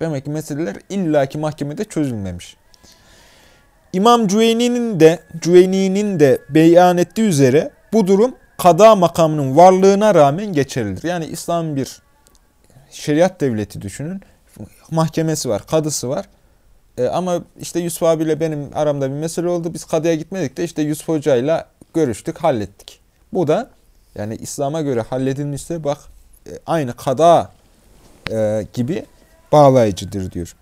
Demek ki meseleler illaki mahkemede çözülmemiş. İmam Cüveyni'nin de Cüveyni'nin de beyan ettiği üzere bu durum kada makamının varlığına rağmen geçerlidir. Yani İslam bir şeriat devleti düşünün. Mahkemesi var, kadısı var. E, ama işte Yusuf abiyle benim aramda bir mesele oldu. Biz kadıya gitmedik de işte Yusuf hocayla görüştük, hallettik. Bu da yani İslam'a göre halledilmişse bak e, aynı kada e, gibi bağlayıcıdır diyor.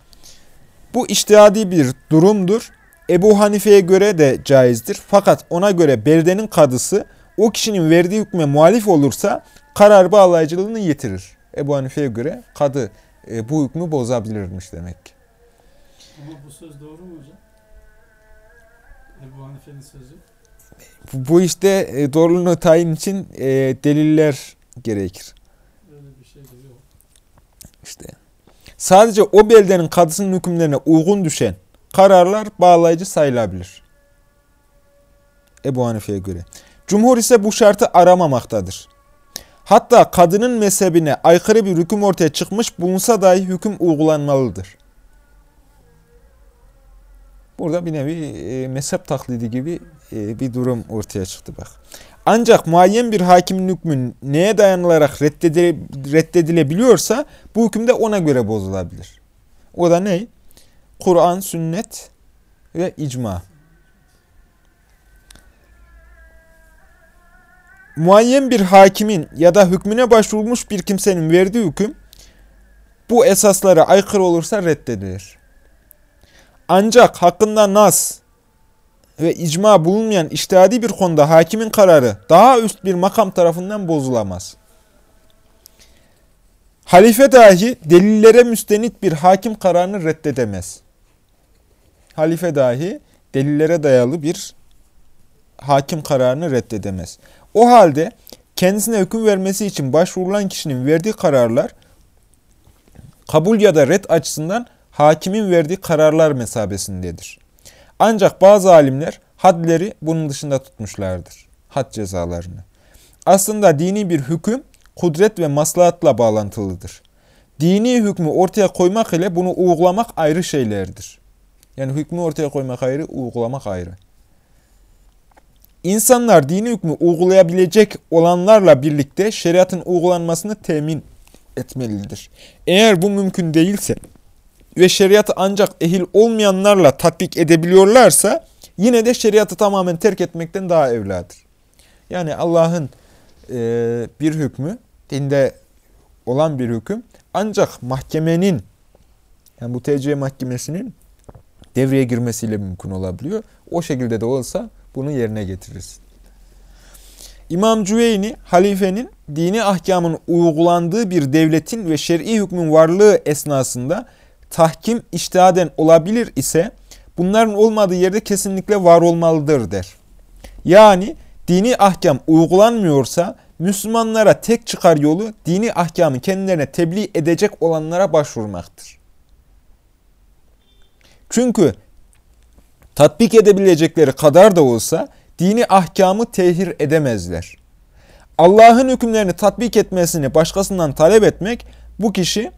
Bu iştihadi bir durumdur. Ebu Hanife'ye göre de caizdir. Fakat ona göre beldenin kadısı o kişinin verdiği hükme muhalif olursa karar bağlayıcılığını yitirir. Ebu Hanife'ye göre kadı e, bu hükmü bozabilirmiş demek ki. Ama bu söz doğru mu hocam? Ebu Hanife'nin sözü. Bu, işte e, doğruluğunu tayin için e, deliller gerekir. Öyle bir şey de yok. İşte sadece o beldenin kadısının hükümlerine uygun düşen kararlar bağlayıcı sayılabilir. Ebu Hanife'ye göre. Cumhur ise bu şartı aramamaktadır. Hatta kadının mezhebine aykırı bir hüküm ortaya çıkmış bulunsa dahi hüküm uygulanmalıdır. Burada bir nevi e, mezhep taklidi gibi e, bir durum ortaya çıktı bak. Ancak muayyen bir hakimin hükmü neye dayanılarak reddedile, reddedilebiliyorsa bu hüküm de ona göre bozulabilir. O da ne? Kur'an, sünnet ve icma. Muayyen bir hakimin ya da hükmüne başvurmuş bir kimsenin verdiği hüküm bu esaslara aykırı olursa reddedilir. Ancak hakkında nas ve icma bulunmayan iştihadi bir konuda hakimin kararı daha üst bir makam tarafından bozulamaz. Halife dahi delillere müstenit bir hakim kararını reddedemez. Halife dahi delillere dayalı bir hakim kararını reddedemez. O halde kendisine hüküm vermesi için başvurulan kişinin verdiği kararlar kabul ya da red açısından hakimin verdiği kararlar mesabesindedir. Ancak bazı alimler hadleri bunun dışında tutmuşlardır. Had cezalarını. Aslında dini bir hüküm kudret ve maslahatla bağlantılıdır. Dini hükmü ortaya koymak ile bunu uygulamak ayrı şeylerdir. Yani hükmü ortaya koymak ayrı, uygulamak ayrı. İnsanlar dini hükmü uygulayabilecek olanlarla birlikte şeriatın uygulanmasını temin etmelidir. Eğer bu mümkün değilse ve şeriatı ancak ehil olmayanlarla tatbik edebiliyorlarsa yine de şeriatı tamamen terk etmekten daha evladır. Yani Allah'ın e, bir hükmü, dinde olan bir hüküm ancak mahkemenin, yani bu TC mahkemesinin devreye girmesiyle mümkün olabiliyor. O şekilde de olsa bunu yerine getirirsin. İmam Cüveyni, halifenin dini ahkamın uygulandığı bir devletin ve şer'i hükmün varlığı esnasında tahkim iştihaden olabilir ise bunların olmadığı yerde kesinlikle var olmalıdır der. Yani dini ahkam uygulanmıyorsa Müslümanlara tek çıkar yolu dini ahkamı kendilerine tebliğ edecek olanlara başvurmaktır. Çünkü tatbik edebilecekleri kadar da olsa dini ahkamı tehir edemezler. Allah'ın hükümlerini tatbik etmesini başkasından talep etmek bu kişi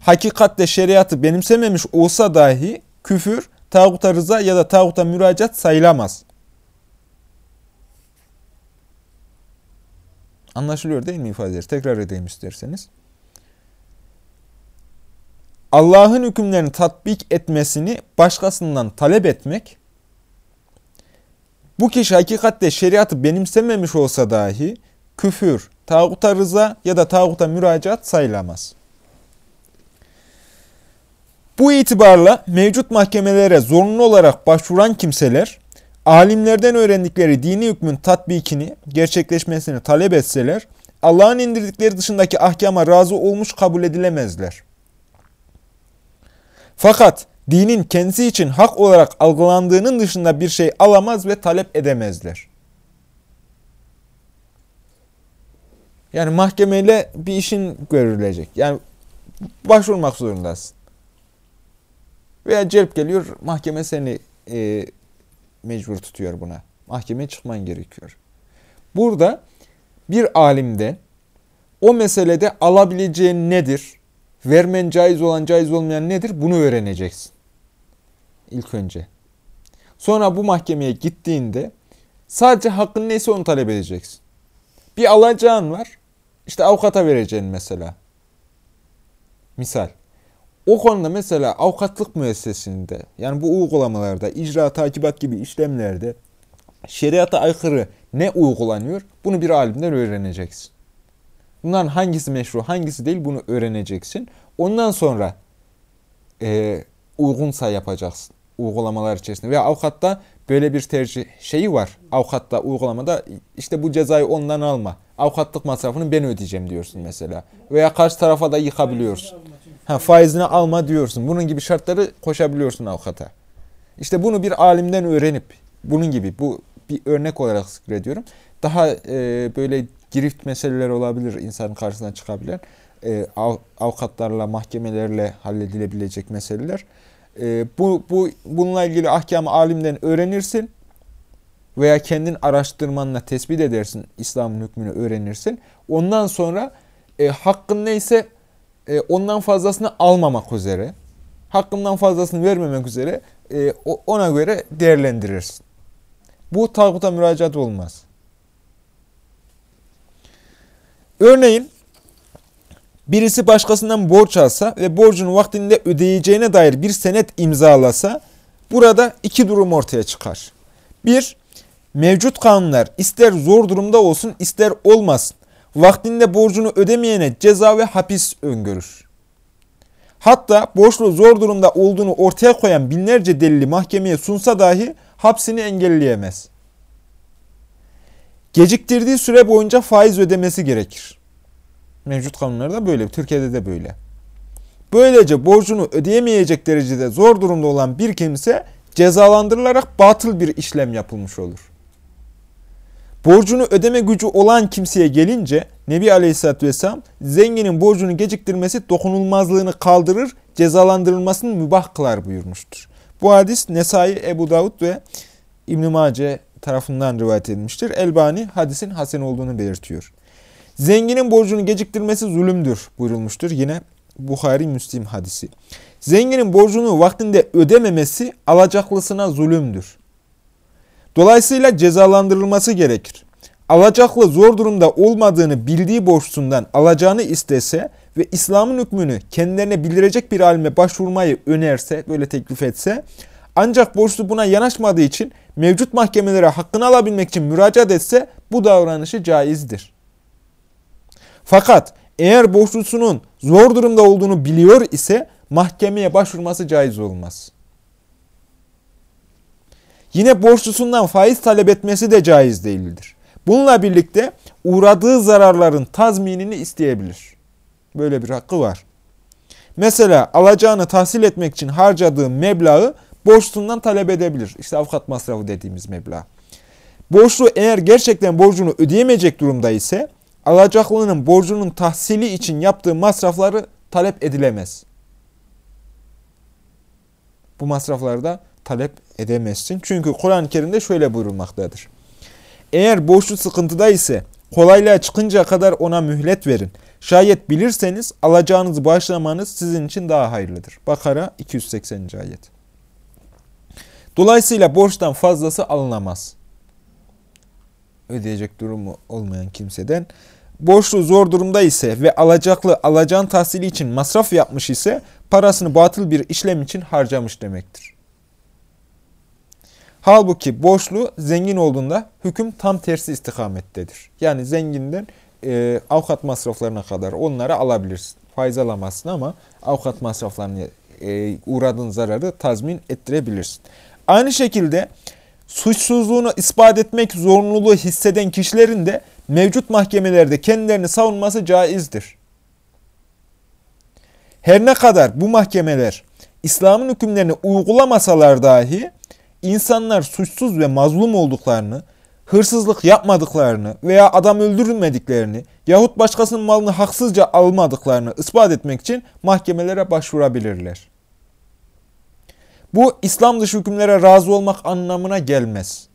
hakikatte şeriatı benimsememiş olsa dahi küfür, tağuta rıza ya da tağuta müracaat sayılamaz. Anlaşılıyor değil mi ifadeler? Tekrar edeyim isterseniz. Allah'ın hükümlerini tatbik etmesini başkasından talep etmek, bu kişi hakikatte şeriatı benimsememiş olsa dahi küfür, tağuta rıza ya da tağuta müracaat sayılamaz. Bu itibarla mevcut mahkemelere zorunlu olarak başvuran kimseler, alimlerden öğrendikleri dini hükmün tatbikini, gerçekleşmesini talep etseler, Allah'ın indirdikleri dışındaki ahkama razı olmuş kabul edilemezler. Fakat dinin kendisi için hak olarak algılandığının dışında bir şey alamaz ve talep edemezler. Yani mahkemeyle bir işin görülecek. Yani başvurmak zorundasın. Veya celp geliyor, mahkeme seni e, mecbur tutuyor buna. Mahkemeye çıkman gerekiyor. Burada bir alimde o meselede alabileceğin nedir? Vermen caiz olan, caiz olmayan nedir? Bunu öğreneceksin. İlk önce. Sonra bu mahkemeye gittiğinde sadece hakkın neyse onu talep edeceksin. Bir alacağın var. İşte avukata vereceğin mesela. Misal. O konuda mesela avukatlık müessesinde yani bu uygulamalarda icra, takibat gibi işlemlerde şeriata aykırı ne uygulanıyor? Bunu bir alimden öğreneceksin. Bunların hangisi meşru, hangisi değil bunu öğreneceksin. Ondan sonra e, uygunsa yapacaksın uygulamalar içerisinde. Veya avukatta böyle bir tercih şeyi var. Avukatta uygulamada işte bu cezayı ondan alma. Avukatlık masrafını ben ödeyeceğim diyorsun mesela. Veya karşı tarafa da yıkabiliyorsun. Ha, faizini alma diyorsun. Bunun gibi şartları koşabiliyorsun avukata. İşte bunu bir alimden öğrenip bunun gibi bu bir örnek olarak zikrediyorum. Daha e, böyle girift meseleler olabilir insanın karşısına çıkabilen. E, av, avukatlarla, mahkemelerle halledilebilecek meseleler. E, bu, bu Bununla ilgili ahkamı alimden öğrenirsin veya kendin araştırmanla tespit edersin, İslam'ın hükmünü öğrenirsin. Ondan sonra e, hakkın neyse e, ondan fazlasını almamak üzere, hakkından fazlasını vermemek üzere e, ona göre değerlendirirsin. Bu tağuta müracaat olmaz. Örneğin birisi başkasından borç alsa ve borcunu vaktinde ödeyeceğine dair bir senet imzalasa burada iki durum ortaya çıkar. Bir, mevcut kanunlar ister zor durumda olsun ister olmasın vaktinde borcunu ödemeyene ceza ve hapis öngörür. Hatta borçlu zor durumda olduğunu ortaya koyan binlerce delili mahkemeye sunsa dahi hapsini engelleyemez. Geciktirdiği süre boyunca faiz ödemesi gerekir. Mevcut kanunlarda böyle, Türkiye'de de böyle. Böylece borcunu ödeyemeyecek derecede zor durumda olan bir kimse cezalandırılarak batıl bir işlem yapılmış olur. Borcunu ödeme gücü olan kimseye gelince Nebi Aleyhisselatü Vesselam zenginin borcunu geciktirmesi dokunulmazlığını kaldırır, cezalandırılmasını mübah kılar buyurmuştur. Bu hadis Nesai, Ebu Davud ve İbn-i Mace tarafından rivayet edilmiştir. Elbani hadisin hasen olduğunu belirtiyor. Zenginin borcunu geciktirmesi zulümdür buyurulmuştur. Yine Bukhari Müslim hadisi. Zenginin borcunu vaktinde ödememesi alacaklısına zulümdür. Dolayısıyla cezalandırılması gerekir. Alacaklı zor durumda olmadığını bildiği borçsundan alacağını istese ve İslam'ın hükmünü kendilerine bildirecek bir alime başvurmayı önerse, böyle teklif etse, Ancak borçlu buna yanaşmadığı için mevcut mahkemelere hakkını alabilmek için müracaat etse bu davranışı caizdir. Fakat eğer borçlusunun zor durumda olduğunu biliyor ise mahkemeye başvurması caiz olmaz. Yine borçlusundan faiz talep etmesi de caiz değildir. Bununla birlikte uğradığı zararların tazminini isteyebilir. Böyle bir hakkı var. Mesela alacağını tahsil etmek için harcadığı meblağı borçlusundan talep edebilir. İşte avukat masrafı dediğimiz meblağ. Borçlu eğer gerçekten borcunu ödeyemeyecek durumda ise alacaklının borcunun tahsili için yaptığı masrafları talep edilemez. Bu masrafları da talep edemezsin. Çünkü Kur'an-ı Kerim'de şöyle buyurulmaktadır. Eğer borçlu sıkıntıda ise kolaylığa çıkıncaya kadar ona mühlet verin. Şayet bilirseniz alacağınızı bağışlamanız sizin için daha hayırlıdır. Bakara 280. ayet. Dolayısıyla borçtan fazlası alınamaz. Ödeyecek durumu olmayan kimseden. Borçlu zor durumda ise ve alacaklı alacağın tahsili için masraf yapmış ise parasını batıl bir işlem için harcamış demektir. Halbuki borçlu zengin olduğunda hüküm tam tersi istikamettedir. Yani zenginden e, avukat masraflarına kadar onları alabilirsin. Faiz alamazsın ama avukat masraflarını e, uğradığın zararı tazmin ettirebilirsin. Aynı şekilde suçsuzluğunu ispat etmek zorunluluğu hisseden kişilerin de mevcut mahkemelerde kendilerini savunması caizdir. Her ne kadar bu mahkemeler İslam'ın hükümlerini uygulamasalar dahi insanlar suçsuz ve mazlum olduklarını, hırsızlık yapmadıklarını veya adam öldürülmediklerini yahut başkasının malını haksızca almadıklarını ispat etmek için mahkemelere başvurabilirler. Bu İslam dışı hükümlere razı olmak anlamına gelmez.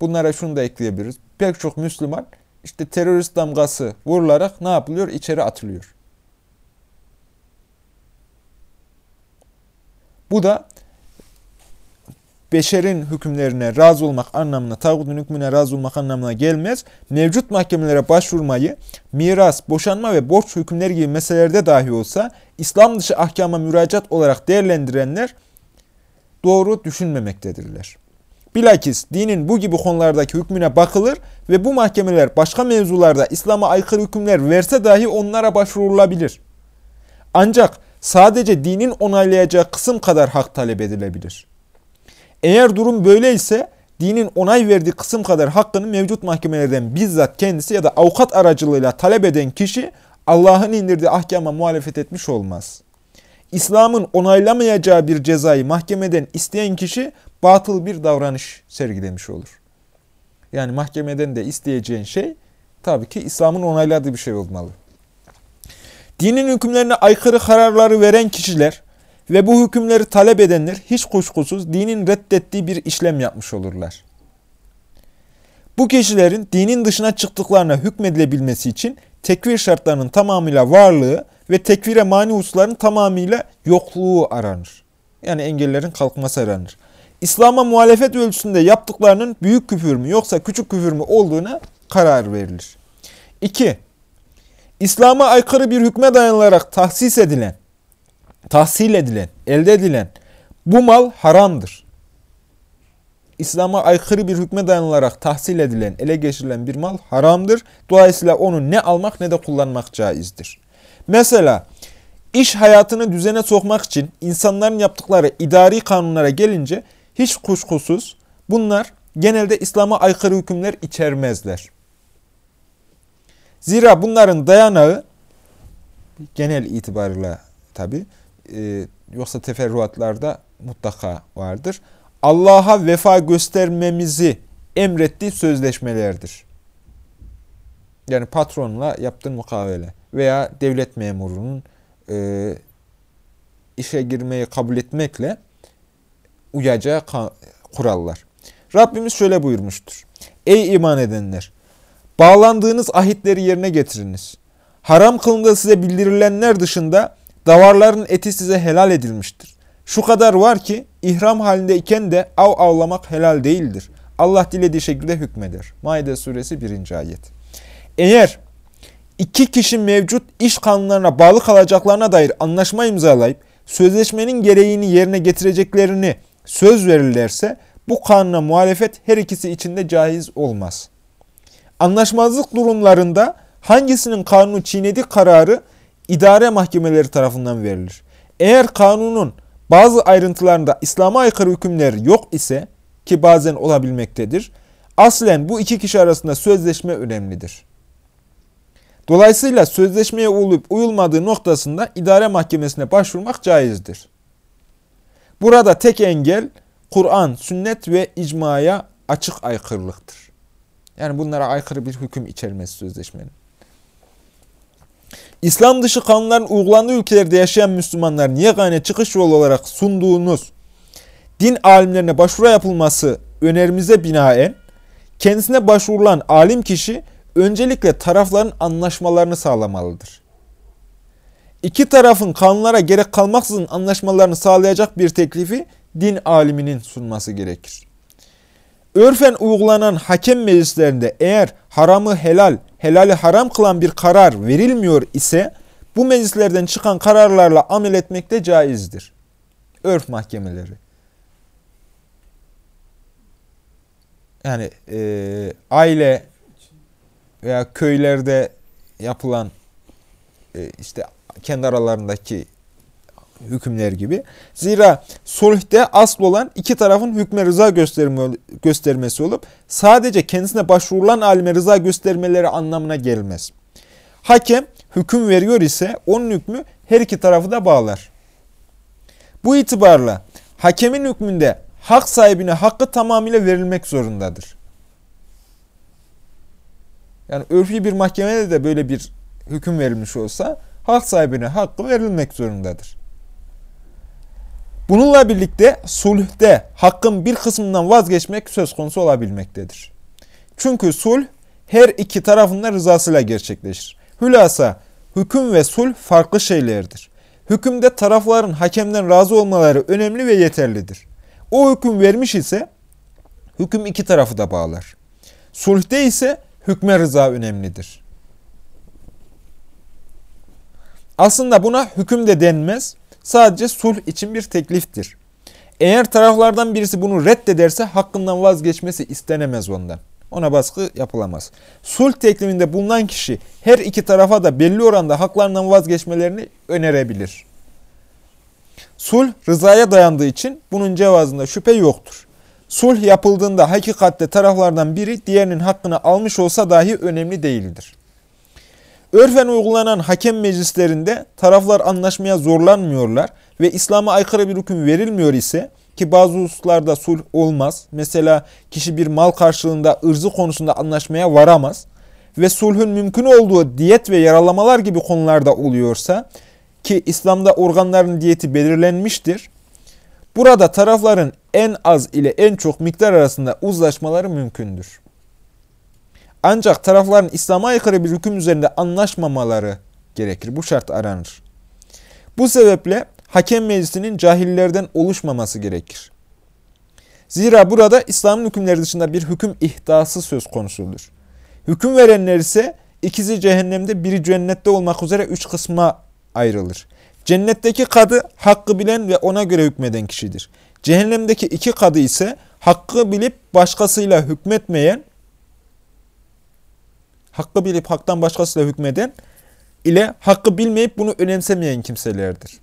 Bunlara şunu da ekleyebiliriz. Pek çok Müslüman işte terörist damgası vurularak ne yapılıyor? İçeri atılıyor. Bu da beşerin hükümlerine razı olmak anlamına, tağutun hükmüne razı olmak anlamına gelmez. Mevcut mahkemelere başvurmayı, miras, boşanma ve borç hükümleri gibi meselelerde dahi olsa İslam dışı ahkama müracaat olarak değerlendirenler doğru düşünmemektedirler. Bilakis dinin bu gibi konulardaki hükmüne bakılır ve bu mahkemeler başka mevzularda İslam'a aykırı hükümler verse dahi onlara başvurulabilir. Ancak sadece dinin onaylayacağı kısım kadar hak talep edilebilir. Eğer durum böyleyse dinin onay verdiği kısım kadar hakkını mevcut mahkemelerden bizzat kendisi ya da avukat aracılığıyla talep eden kişi Allah'ın indirdiği ahkama muhalefet etmiş olmaz. İslam'ın onaylamayacağı bir cezayı mahkemeden isteyen kişi batıl bir davranış sergilemiş olur. Yani mahkemeden de isteyeceğin şey tabii ki İslam'ın onayladığı bir şey olmalı. Dinin hükümlerine aykırı kararları veren kişiler ve bu hükümleri talep edenler hiç kuşkusuz dinin reddettiği bir işlem yapmış olurlar. Bu kişilerin dinin dışına çıktıklarına hükmedilebilmesi için tekvir şartlarının tamamıyla varlığı ve tekvire mani hususların tamamıyla yokluğu aranır. Yani engellerin kalkması aranır. İslam'a muhalefet ölçüsünde yaptıklarının büyük küfür mü yoksa küçük küfür mü olduğuna karar verilir. 2. İslam'a aykırı bir hükme dayanılarak tahsis edilen tahsil edilen, elde edilen bu mal haramdır. İslam'a aykırı bir hükme dayanılarak tahsil edilen, ele geçirilen bir mal haramdır. Dolayısıyla onu ne almak ne de kullanmak caizdir. Mesela iş hayatını düzene sokmak için insanların yaptıkları idari kanunlara gelince hiç kuşkusuz bunlar genelde İslam'a aykırı hükümler içermezler. Zira bunların dayanağı genel itibarıyla tabi e, yoksa teferruatlarda mutlaka vardır. Allah'a vefa göstermemizi emrettiği sözleşmelerdir. Yani patronla yaptığın mukavele veya devlet memurunun e, işe girmeyi kabul etmekle uyacağı kurallar. Rabbimiz şöyle buyurmuştur. Ey iman edenler! Bağlandığınız ahitleri yerine getiriniz. Haram kılında size bildirilenler dışında Davarların eti size helal edilmiştir. Şu kadar var ki ihram halindeyken de av avlamak helal değildir. Allah dilediği şekilde hükmeder. Maide suresi 1. ayet. Eğer iki kişi mevcut iş kanunlarına bağlı kalacaklarına dair anlaşma imzalayıp sözleşmenin gereğini yerine getireceklerini söz verirlerse bu kanuna muhalefet her ikisi için de caiz olmaz. Anlaşmazlık durumlarında hangisinin kanunu çiğnedi kararı idare mahkemeleri tarafından verilir. Eğer kanunun bazı ayrıntılarında İslam'a aykırı hükümler yok ise ki bazen olabilmektedir, aslen bu iki kişi arasında sözleşme önemlidir. Dolayısıyla sözleşmeye uyulup uyulmadığı noktasında idare mahkemesine başvurmak caizdir. Burada tek engel Kur'an, sünnet ve icmaya açık aykırılıktır. Yani bunlara aykırı bir hüküm içermesi sözleşmenin. İslam dışı kanunların uygulandığı ülkelerde yaşayan Müslümanların yegane çıkış yolu olarak sunduğunuz din alimlerine başvuru yapılması önerimize binaen kendisine başvurulan alim kişi öncelikle tarafların anlaşmalarını sağlamalıdır. İki tarafın kanunlara gerek kalmaksızın anlaşmalarını sağlayacak bir teklifi din aliminin sunması gerekir. Örfen uygulanan hakem meclislerinde eğer haramı helal, helali haram kılan bir karar verilmiyor ise bu meclislerden çıkan kararlarla amel etmek de caizdir. Örf mahkemeleri. Yani e, aile veya köylerde yapılan e, işte kendi aralarındaki hükümler gibi. Zira sulhte asıl olan iki tarafın hükme rıza gösterme, göstermesi olup sadece kendisine başvurulan alime rıza göstermeleri anlamına gelmez. Hakem hüküm veriyor ise onun hükmü her iki tarafı da bağlar. Bu itibarla hakemin hükmünde hak sahibine hakkı tamamıyla verilmek zorundadır. Yani örfi bir mahkemede de böyle bir hüküm verilmiş olsa hak sahibine hakkı verilmek zorundadır. Bununla birlikte sulhte hakkın bir kısmından vazgeçmek söz konusu olabilmektedir. Çünkü sulh her iki tarafında rızasıyla gerçekleşir. Hülasa hüküm ve sulh farklı şeylerdir. Hükümde tarafların hakemden razı olmaları önemli ve yeterlidir. O hüküm vermiş ise hüküm iki tarafı da bağlar. Sulhte ise hükme rıza önemlidir. Aslında buna hüküm de denmez. Sadece sulh için bir tekliftir. Eğer taraflardan birisi bunu reddederse hakkından vazgeçmesi istenemez ondan. Ona baskı yapılamaz. Sulh teklifinde bulunan kişi her iki tarafa da belli oranda haklarından vazgeçmelerini önerebilir. Sulh rızaya dayandığı için bunun cevazında şüphe yoktur. Sulh yapıldığında hakikatte taraflardan biri diğerinin hakkını almış olsa dahi önemli değildir. Örfen uygulanan hakem meclislerinde taraflar anlaşmaya zorlanmıyorlar ve İslam'a aykırı bir hüküm verilmiyor ise ki bazı hususlarda sulh olmaz. Mesela kişi bir mal karşılığında ırzı konusunda anlaşmaya varamaz ve sulhün mümkün olduğu diyet ve yaralamalar gibi konularda oluyorsa ki İslam'da organların diyeti belirlenmiştir. Burada tarafların en az ile en çok miktar arasında uzlaşmaları mümkündür. Ancak tarafların İslam'a aykırı bir hüküm üzerinde anlaşmamaları gerekir. Bu şart aranır. Bu sebeple hakem meclisinin cahillerden oluşmaması gerekir. Zira burada İslam'ın hükümleri dışında bir hüküm ihdası söz konusudur. Hüküm verenler ise ikizi cehennemde biri cennette olmak üzere üç kısma ayrılır. Cennetteki kadı hakkı bilen ve ona göre hükmeden kişidir. Cehennemdeki iki kadı ise hakkı bilip başkasıyla hükmetmeyen, hakkı bilip haktan başkasıyla hükmeden ile hakkı bilmeyip bunu önemsemeyen kimselerdir.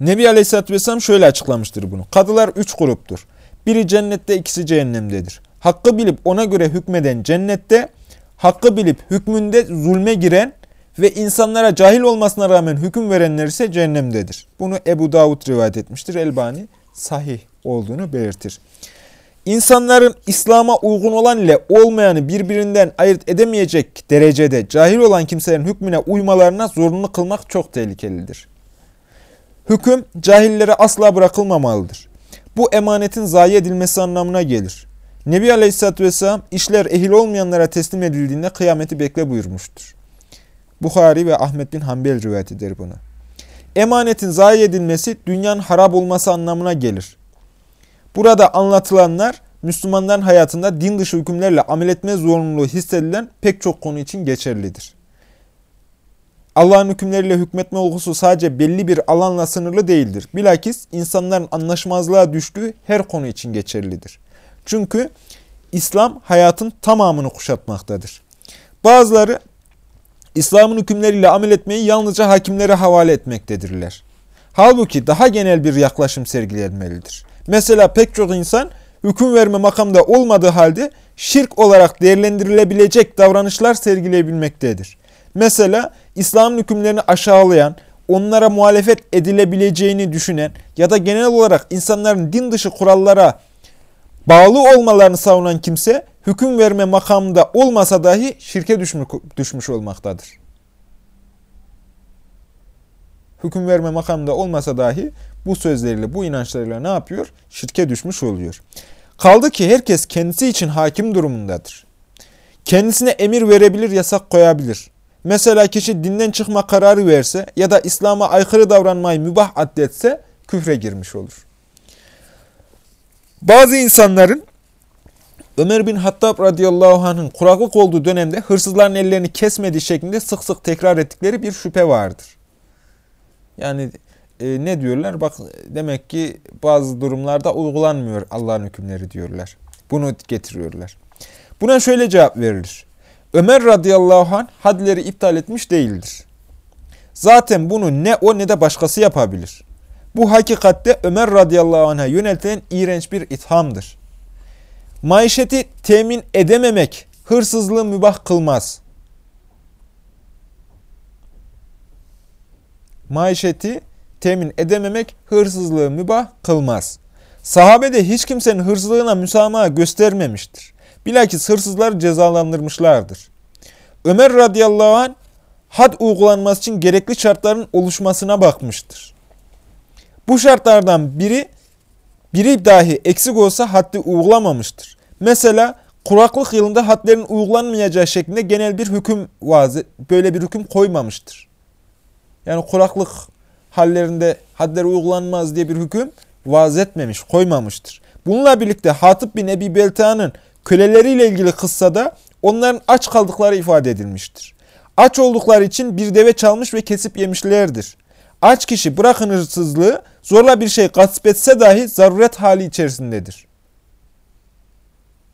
Nebi Aleyhisselatü Vesselam şöyle açıklamıştır bunu. Kadılar üç gruptur. Biri cennette, ikisi cehennemdedir. Hakkı bilip ona göre hükmeden cennette, hakkı bilip hükmünde zulme giren ve insanlara cahil olmasına rağmen hüküm verenler ise cehennemdedir. Bunu Ebu Davud rivayet etmiştir. Elbani sahih olduğunu belirtir. İnsanların İslam'a uygun olan ile olmayanı birbirinden ayırt edemeyecek derecede cahil olan kimselerin hükmüne uymalarına zorunlu kılmak çok tehlikelidir. Hüküm cahillere asla bırakılmamalıdır. Bu emanetin zayi edilmesi anlamına gelir. Nebi Aleyhisselatü Vesselam işler ehil olmayanlara teslim edildiğinde kıyameti bekle buyurmuştur. Bukhari ve Ahmet bin Hanbel rivayet eder bunu. Emanetin zayi edilmesi dünyanın harap olması anlamına gelir. Burada anlatılanlar Müslümanların hayatında din dışı hükümlerle amel etme zorunluluğu hissedilen pek çok konu için geçerlidir. Allah'ın hükümleriyle hükmetme olgusu sadece belli bir alanla sınırlı değildir. Bilakis insanların anlaşmazlığa düştüğü her konu için geçerlidir. Çünkü İslam hayatın tamamını kuşatmaktadır. Bazıları İslam'ın hükümleriyle amel etmeyi yalnızca hakimlere havale etmektedirler. Halbuki daha genel bir yaklaşım sergilenmelidir. Mesela pek çok insan hüküm verme makamda olmadığı halde şirk olarak değerlendirilebilecek davranışlar sergileyebilmektedir. Mesela İslam'ın hükümlerini aşağılayan, onlara muhalefet edilebileceğini düşünen ya da genel olarak insanların din dışı kurallara bağlı olmalarını savunan kimse hüküm verme makamında olmasa dahi şirke düşmüş, olmaktadır. Hüküm verme makamında olmasa dahi bu sözleriyle, bu inançlarıyla ne yapıyor? Şirke düşmüş oluyor. Kaldı ki herkes kendisi için hakim durumundadır. Kendisine emir verebilir, yasak koyabilir. Mesela kişi dinden çıkma kararı verse ya da İslam'a aykırı davranmayı mübah addetse küfre girmiş olur. Bazı insanların Ömer bin Hattab radıyallahu anh'ın kuraklık olduğu dönemde hırsızların ellerini kesmediği şeklinde sık sık tekrar ettikleri bir şüphe vardır. Yani e, ne diyorlar? Bak demek ki bazı durumlarda uygulanmıyor Allah'ın hükümleri diyorlar. Bunu getiriyorlar. Buna şöyle cevap verilir. Ömer radıyallahu anh hadleri iptal etmiş değildir. Zaten bunu ne o ne de başkası yapabilir. Bu hakikatte Ömer radıyallahu anh'a yöneltilen iğrenç bir ithamdır. Maişeti temin edememek hırsızlığı mübah kılmaz. Maişeti temin edememek hırsızlığı mübah kılmaz. Sahabede hiç kimsenin hırsızlığına müsamaha göstermemiştir. Bilakis hırsızlar cezalandırmışlardır. Ömer radıyallahu anh had uygulanması için gerekli şartların oluşmasına bakmıştır. Bu şartlardan biri biri dahi eksik olsa haddi uygulamamıştır. Mesela kuraklık yılında hadlerin uygulanmayacağı şeklinde genel bir hüküm vazı, böyle bir hüküm koymamıştır. Yani kuraklık hallerinde hadler uygulanmaz diye bir hüküm vaz etmemiş, koymamıştır. Bununla birlikte Hatip bin Ebi Belta'nın köleleriyle ilgili kıssada onların aç kaldıkları ifade edilmiştir. Aç oldukları için bir deve çalmış ve kesip yemişlerdir. Aç kişi bırakın hırsızlığı zorla bir şey gasp etse dahi zaruret hali içerisindedir.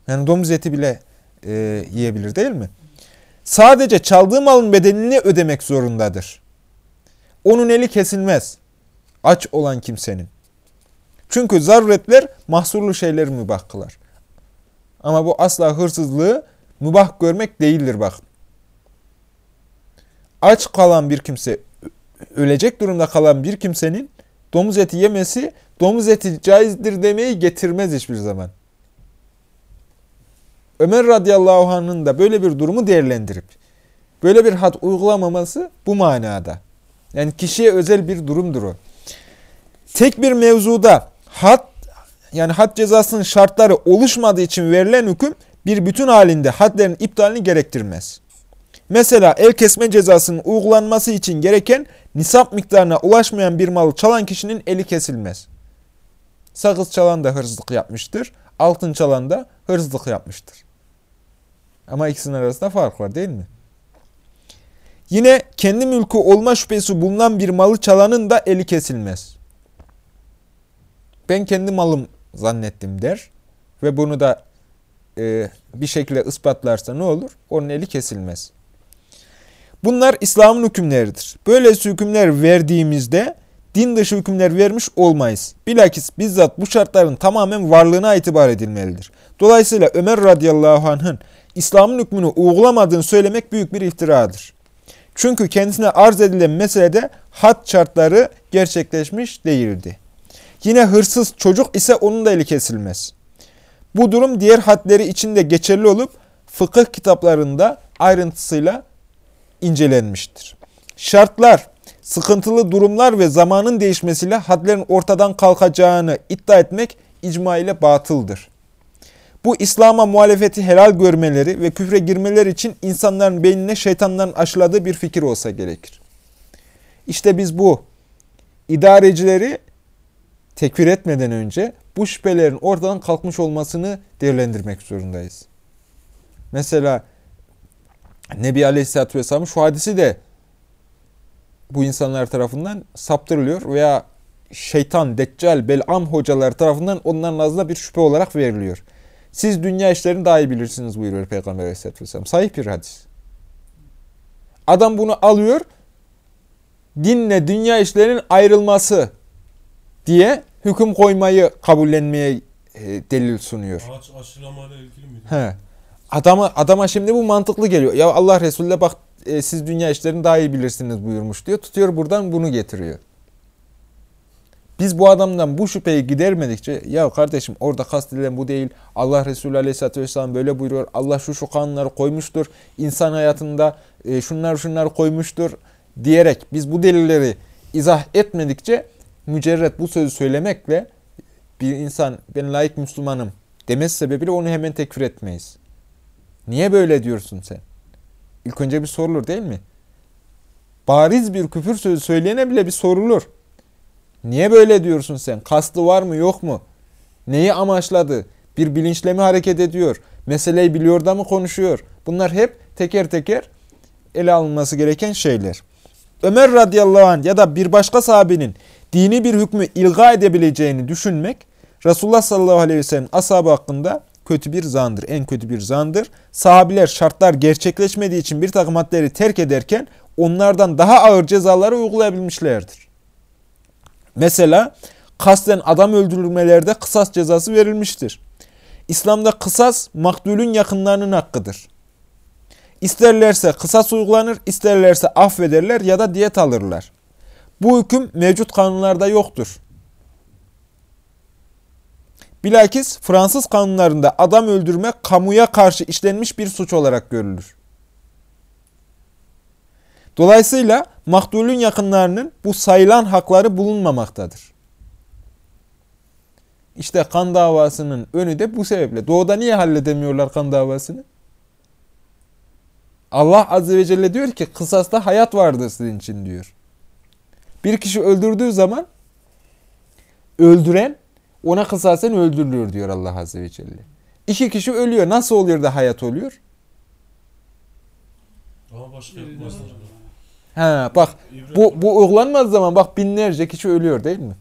Yani domuz eti bile e, yiyebilir değil mi? Sadece çaldığı malın bedelini ödemek zorundadır. Onun eli kesilmez. Aç olan kimsenin. Çünkü zaruretler mahsurlu şeyleri mübah kılar. Ama bu asla hırsızlığı mübah görmek değildir bak. Aç kalan bir kimse, ölecek durumda kalan bir kimsenin domuz eti yemesi domuz eti caizdir demeyi getirmez hiçbir zaman. Ömer radıyallahu anh'ın da böyle bir durumu değerlendirip böyle bir had uygulamaması bu manada. Yani kişiye özel bir durumdur o. Tek bir mevzuda had yani had cezasının şartları oluşmadığı için verilen hüküm bir bütün halinde hadlerin iptalini gerektirmez. Mesela el kesme cezasının uygulanması için gereken nisap miktarına ulaşmayan bir malı çalan kişinin eli kesilmez. Sakız çalan da hırsızlık yapmıştır. Altın çalan da hırsızlık yapmıştır. Ama ikisinin arasında fark var değil mi? Yine kendi mülkü olma şüphesi bulunan bir malı çalanın da eli kesilmez. Ben kendi malım zannettim der ve bunu da e, bir şekilde ispatlarsa ne olur? Onun eli kesilmez. Bunlar İslam'ın hükümleridir. Böylesi hükümler verdiğimizde din dışı hükümler vermiş olmayız. Bilakis bizzat bu şartların tamamen varlığına itibar edilmelidir. Dolayısıyla Ömer radıyallahu anh'ın İslam'ın hükmünü uygulamadığını söylemek büyük bir iftiradır. Çünkü kendisine arz edilen meselede had şartları gerçekleşmiş değildi. Yine hırsız çocuk ise onun da eli kesilmez. Bu durum diğer hadleri içinde geçerli olup fıkıh kitaplarında ayrıntısıyla incelenmiştir. Şartlar, sıkıntılı durumlar ve zamanın değişmesiyle hadlerin ortadan kalkacağını iddia etmek icma ile batıldır. Bu İslam'a muhalefeti helal görmeleri ve küfre girmeleri için insanların beynine şeytanların aşıladığı bir fikir olsa gerekir. İşte biz bu idarecileri tekfir etmeden önce bu şüphelerin ortadan kalkmış olmasını değerlendirmek zorundayız. Mesela Nebi Aleyhisselatü Vesselam'ın şu hadisi de bu insanlar tarafından saptırılıyor veya şeytan, deccal, belam hocalar tarafından onların ağzına bir şüphe olarak veriliyor. Siz dünya işlerini daha iyi bilirsiniz buyuruyor Peygamber Aleyhisselatü Vesselam. Sahih bir hadis. Adam bunu alıyor, dinle dünya işlerinin ayrılması diye hüküm koymayı kabullenmeye e, delil sunuyor. Ağaç aşılamayla ilgili miydi? He. Adama, adama şimdi bu mantıklı geliyor. Ya Allah Resulü de bak e, siz dünya işlerini daha iyi bilirsiniz buyurmuş diyor. Tutuyor buradan bunu getiriyor. Biz bu adamdan bu şüpheyi gidermedikçe ya kardeşim orada kastedilen bu değil. Allah Resulü Aleyhisselatü Vesselam böyle buyuruyor. Allah şu şu kanunları koymuştur. İnsan hayatında e, şunlar şunlar koymuştur diyerek biz bu delilleri izah etmedikçe mücerret bu sözü söylemekle bir insan ben layık Müslümanım demesi sebebiyle onu hemen tekfir etmeyiz. Niye böyle diyorsun sen? İlk önce bir sorulur değil mi? Bariz bir küfür sözü söyleyene bile bir sorulur. Niye böyle diyorsun sen? Kastı var mı yok mu? Neyi amaçladı? Bir bilinçle mi hareket ediyor? Meseleyi biliyor da mı konuşuyor? Bunlar hep teker teker ele alınması gereken şeyler. Ömer radıyallahu anh ya da bir başka sahabenin dini bir hükmü ilga edebileceğini düşünmek Resulullah sallallahu aleyhi ve sellem ashabı hakkında kötü bir zandır. En kötü bir zandır. Sahabiler şartlar gerçekleşmediği için bir takım maddeleri terk ederken onlardan daha ağır cezaları uygulayabilmişlerdir. Mesela kasten adam öldürülmelerde kısas cezası verilmiştir. İslam'da kısas maktulün yakınlarının hakkıdır. İsterlerse kısas uygulanır, isterlerse affederler ya da diyet alırlar. Bu hüküm mevcut kanunlarda yoktur. Bilakis Fransız kanunlarında adam öldürme kamuya karşı işlenmiş bir suç olarak görülür. Dolayısıyla maktulün yakınlarının bu sayılan hakları bulunmamaktadır. İşte kan davasının önü de bu sebeple. Doğuda niye halledemiyorlar kan davasını? Allah Azze ve Celle diyor ki kısasta hayat vardır sizin için diyor. Bir kişi öldürdüğü zaman öldüren ona kısasen öldürülüyor diyor Allah Azze ve Celle. İki kişi ölüyor. Nasıl oluyor da hayat oluyor? Ama başka yapmazlar. Ha bak İbret bu bu uygulanmaz zaman bak binlerce kişi ölüyor değil mi?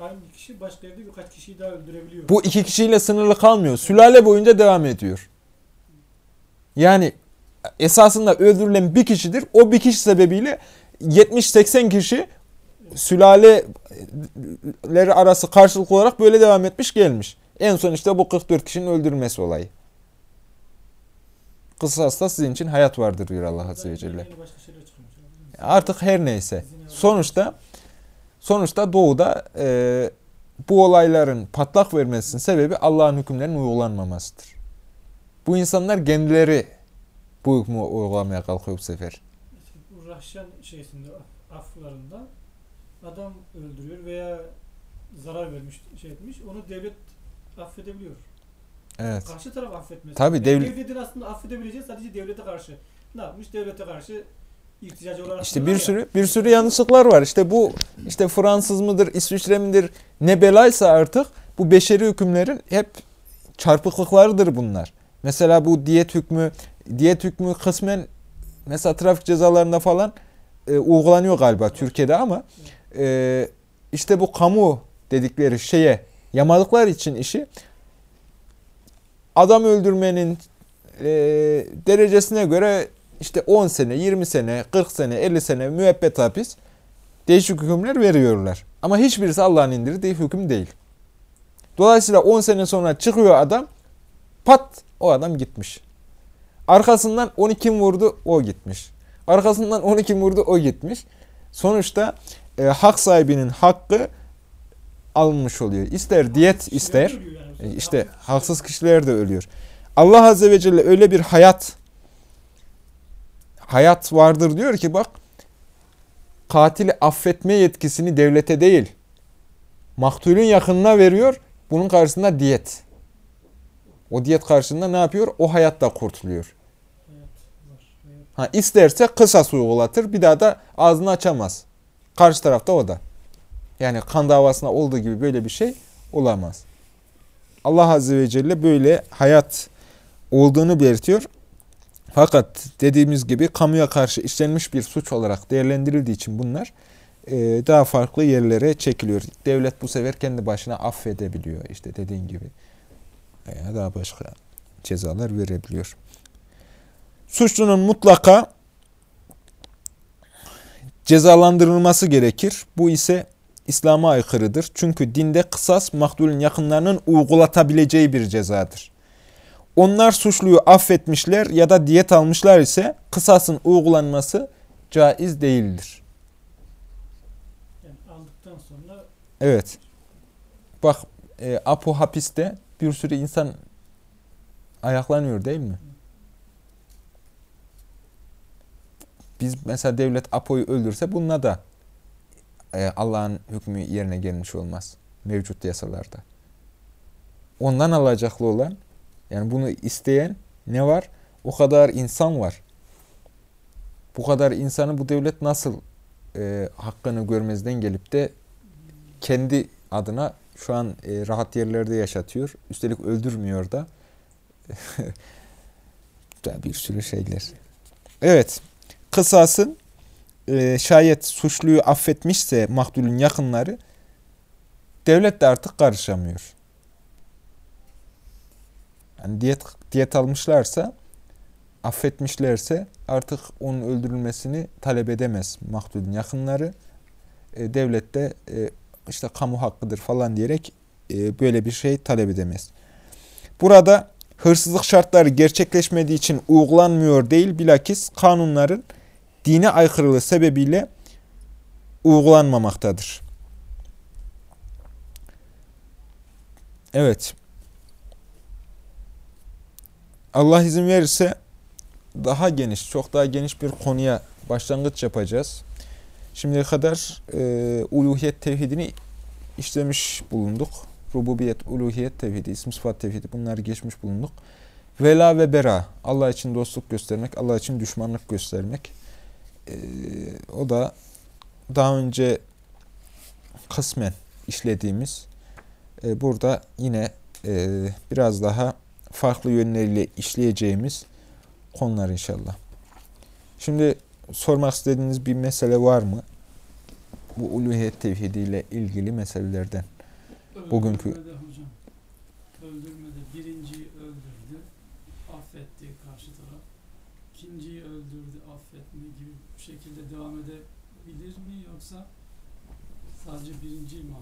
Aynı kişi başka yerde birkaç kişiyi daha öldürebiliyor. Bu iki kişiyle sınırlı kalmıyor. Sülale boyunca devam ediyor. Yani esasında öldürülen bir kişidir. O bir kişi sebebiyle 70-80 kişi sülaleleri arası karşılıklı olarak böyle devam etmiş gelmiş. En son işte bu 44 kişinin öldürülmesi olayı. Kısasta sizin için hayat vardır diyor Allah Azze ve Celle. Artık her neyse. Sonuçta sonuçta doğuda e, bu olayların patlak vermesinin sebebi Allah'ın hükümlerinin uygulanmamasıdır. Bu insanlar kendileri bu hükmü uygulamaya kalkıyor bu sefer. Bu Rahşan şeysinde af- aflarında adam öldürüyor veya zarar vermiş şey etmiş onu devlet affedebiliyor. Evet. Karşı taraf affetmez. Tabii, Yani devlet- devletin aslında affedebileceği sadece devlete karşı. Ne yapmış? Devlete karşı irticacı olarak. İşte bir ya. sürü bir sürü yanlışlıklar var. İşte bu işte Fransız mıdır, İsviçre midir ne belaysa artık bu beşeri hükümlerin hep çarpıklıklarıdır bunlar. Mesela bu diyet hükmü, diyet hükmü kısmen mesela trafik cezalarında falan e, uygulanıyor galiba Türkiye'de ama e, işte bu kamu dedikleri şeye yamalıklar için işi adam öldürmenin e, derecesine göre işte 10 sene, 20 sene, 40 sene, 50 sene müebbet hapis değişik hükümler veriyorlar. Ama hiçbirisi Allah'ın indirdiği hüküm değil. Dolayısıyla 10 sene sonra çıkıyor adam, pat o adam gitmiş. Arkasından 12 kim vurdu o gitmiş. Arkasından 12 kim vurdu o gitmiş. Sonuçta e, hak sahibinin hakkı alınmış oluyor. İster diyet ister. E, İşte haksız kişiler de ölüyor. Allah Azze ve Celle öyle bir hayat hayat vardır diyor ki bak katili affetme yetkisini devlete değil maktulün yakınına veriyor. Bunun karşısında diyet. O diyet karşısında ne yapıyor? O hayatta kurtuluyor. Ha, isterse kısas uygulatır. Bir daha da ağzını açamaz. Karşı tarafta o da. Yani kan davasında olduğu gibi böyle bir şey olamaz. Allah Azze ve Celle böyle hayat olduğunu belirtiyor. Fakat dediğimiz gibi kamuya karşı işlenmiş bir suç olarak değerlendirildiği için bunlar e, daha farklı yerlere çekiliyor. Devlet bu sefer kendi başına affedebiliyor işte dediğin gibi. Veya daha başka cezalar verebiliyor. Suçlunun mutlaka cezalandırılması gerekir. Bu ise İslam'a aykırıdır. Çünkü dinde kısas mahdulün yakınlarının uygulatabileceği bir cezadır. Onlar suçluyu affetmişler ya da diyet almışlar ise kısasın uygulanması caiz değildir. Yani aldıktan sonra Evet. Bak e, Apo hapiste bir sürü insan ayaklanıyor değil mi? Biz mesela devlet Apo'yu öldürse bununla da e, Allah'ın hükmü yerine gelmiş olmaz. Mevcut yasalarda. Ondan alacaklı olan yani bunu isteyen ne var? O kadar insan var. Bu kadar insanı bu devlet nasıl e, hakkını görmezden gelip de kendi adına şu an e, rahat yerlerde yaşatıyor. Üstelik öldürmüyor da. Bir sürü şeyler. Evet. Kısasın e, şayet suçluyu affetmişse mahdulün yakınları devlet de artık karışamıyor. Yani diyet, diyet almışlarsa affetmişlerse artık onun öldürülmesini talep edemez mahdulün yakınları. E, devlet de e, işte kamu hakkıdır falan diyerek e, böyle bir şey talep edemez. Burada hırsızlık şartları gerçekleşmediği için uygulanmıyor değil bilakis kanunların dine aykırılığı sebebiyle uygulanmamaktadır. Evet. Allah izin verirse daha geniş, çok daha geniş bir konuya başlangıç yapacağız. Şimdiye kadar e, uluhiyet tevhidini işlemiş bulunduk. Rububiyet, uluhiyet tevhidi, isim sıfat tevhidi bunları geçmiş bulunduk. Vela ve bera, Allah için dostluk göstermek, Allah için düşmanlık göstermek. E, o da daha önce kısmen işlediğimiz, e, burada yine e, biraz daha farklı yönleriyle işleyeceğimiz konular inşallah. Şimdi sormak istediğiniz bir mesele var mı? Bu uluhiyet tevhidiyle ilgili meselelerden. Bugünkü- Öldürmede hocam. Öldürmede birinciyi öldürdü. Affetti karşı taraf. İkinciyi öldürdü. Affetme gibi bu şekilde devam edebilir mi yoksa sadece birinciyi bilgi?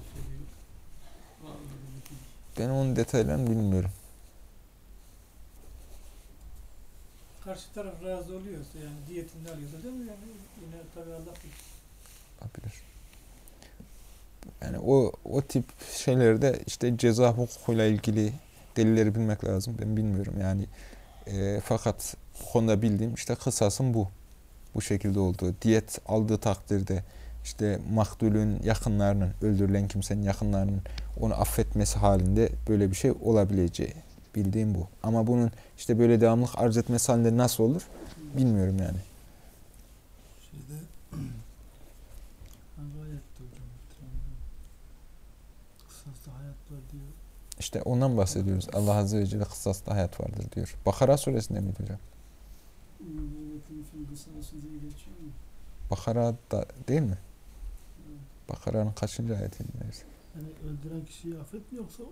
Ben onun detaylarını bilmiyorum. karşı taraf razı oluyorsa yani diyetini alıyorsa değil mi? Yani yine tabii Allah bilir. Olabilir. Yani o o tip şeylerde işte ceza hukukuyla ilgili delilleri bilmek lazım. Ben bilmiyorum yani. E, fakat bu konuda bildiğim işte kısasın bu. Bu şekilde olduğu. Diyet aldığı takdirde işte maktulün yakınlarının, öldürülen kimsenin yakınlarının onu affetmesi halinde böyle bir şey olabileceği. Bildiğim bu. Ama bunun işte böyle devamlık arz etmesi halinde nasıl olur bilmiyorum yani. Şeyde. Kısasta. İşte ondan bahsediyoruz. Allah Azze ve Celle kısasda hayat vardır diyor. Bakara suresinde miydi hocam? Mu? Bakara'da değil mi? Bakara'nın kaçıncı ayetinde? neyse. Yani öldüren kişiyi affet mi yoksa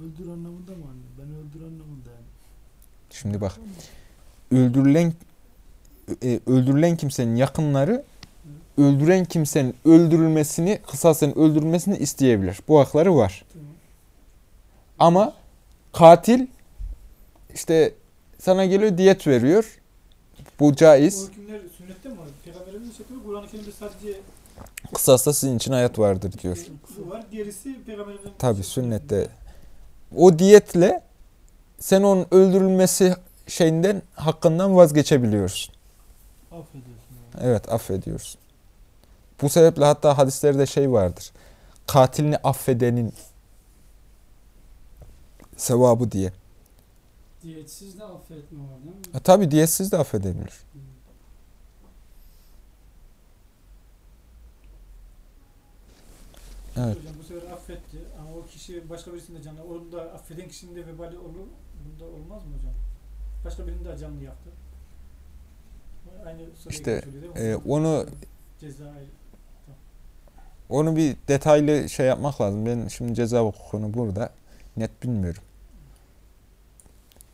öldür anlamında mı anlıyor? Ben öldür anlamında yani. Şimdi bak öldürülen e, öldürülen kimsenin yakınları öldüren kimsenin öldürülmesini, kısasen öldürülmesini isteyebilir. Bu hakları var. Tamam. Ama katil işte sana geliyor diyet veriyor. Bu caiz. hükümler sünnette mi var? Peygamberimiz yapıyor. Kur'an-ı Kerim'de sadece Kısasta sizin için hayat vardır diyor. var. Gerisi peygamberimizin Tabi sünnette. O diyetle sen onun öldürülmesi şeyinden hakkından vazgeçebiliyorsun. Affediyorsun yani. Evet affediyorsun. Bu sebeple hatta hadislerde şey vardır. Katilini affedenin sevabı diye. Diyetsiz de affetme var değil mi? E, tabi diyetsiz de affedebilir. Evet. Hocam bu sefer affetti ama o kişi başka birisinin de canlı. Onu da affeden kişinin de vebali olur. Bunda olmaz mı hocam? Başka birinin de canlı yaptı. Aynı İşte, e, onu ceza onu bir detaylı şey yapmak lazım. Ben şimdi ceza hukukunu burada net bilmiyorum.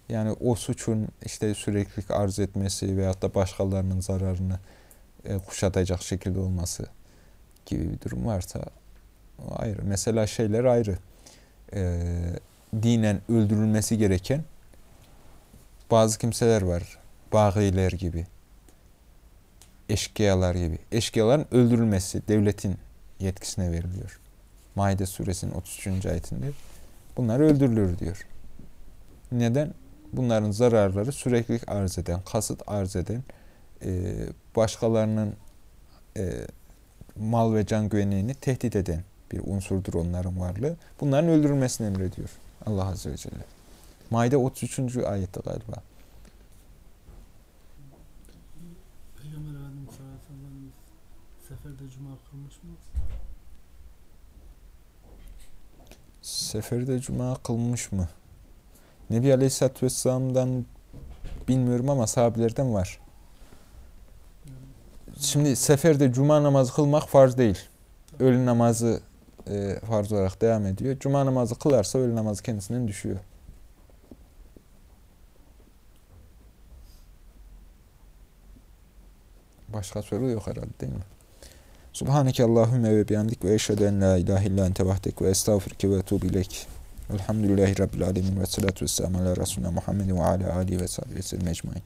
Yani o suçun işte süreklilik arz etmesi veyahut da başkalarının zararını e, kuşatacak şekilde olması gibi bir durum varsa ayrı. Mesela şeyler ayrı. E, dinen öldürülmesi gereken bazı kimseler var. Bağiler gibi. Eşkıyalar gibi. Eşkıyaların öldürülmesi devletin yetkisine veriliyor. Maide suresinin 33. ayetinde bunlar öldürülür diyor. Neden? Bunların zararları süreklilik arz eden, kasıt arz eden, e, başkalarının e, mal ve can güvenliğini tehdit eden bir unsurdur onların varlığı. Bunların öldürülmesini emrediyor Allah Azze ve Celle. Maide 33. ayette galiba. Peygamber Efendimiz seferde cuma kılmış mı? Seferde cuma kılmış mı? Nebi Aleyhisselatü Vesselam'dan bilmiyorum ama sahabelerden var. Şimdi seferde cuma namazı kılmak farz değil. Öğle namazı e, farz olarak devam ediyor. Cuma namazı kılarsa öğle namazı kendisinden düşüyor. Başka soru yok herhalde değil mi? Subhaneke Allahümme ve bihamdik ve eşhedü en la ilahe illa ente ve estağfirke ve etubu ileyk. Elhamdülillahi Rabbil alemin ve salatu vesselamu ala Resulüne Muhammedin ve ala alihi ve sahbihi ve sellem ecmain.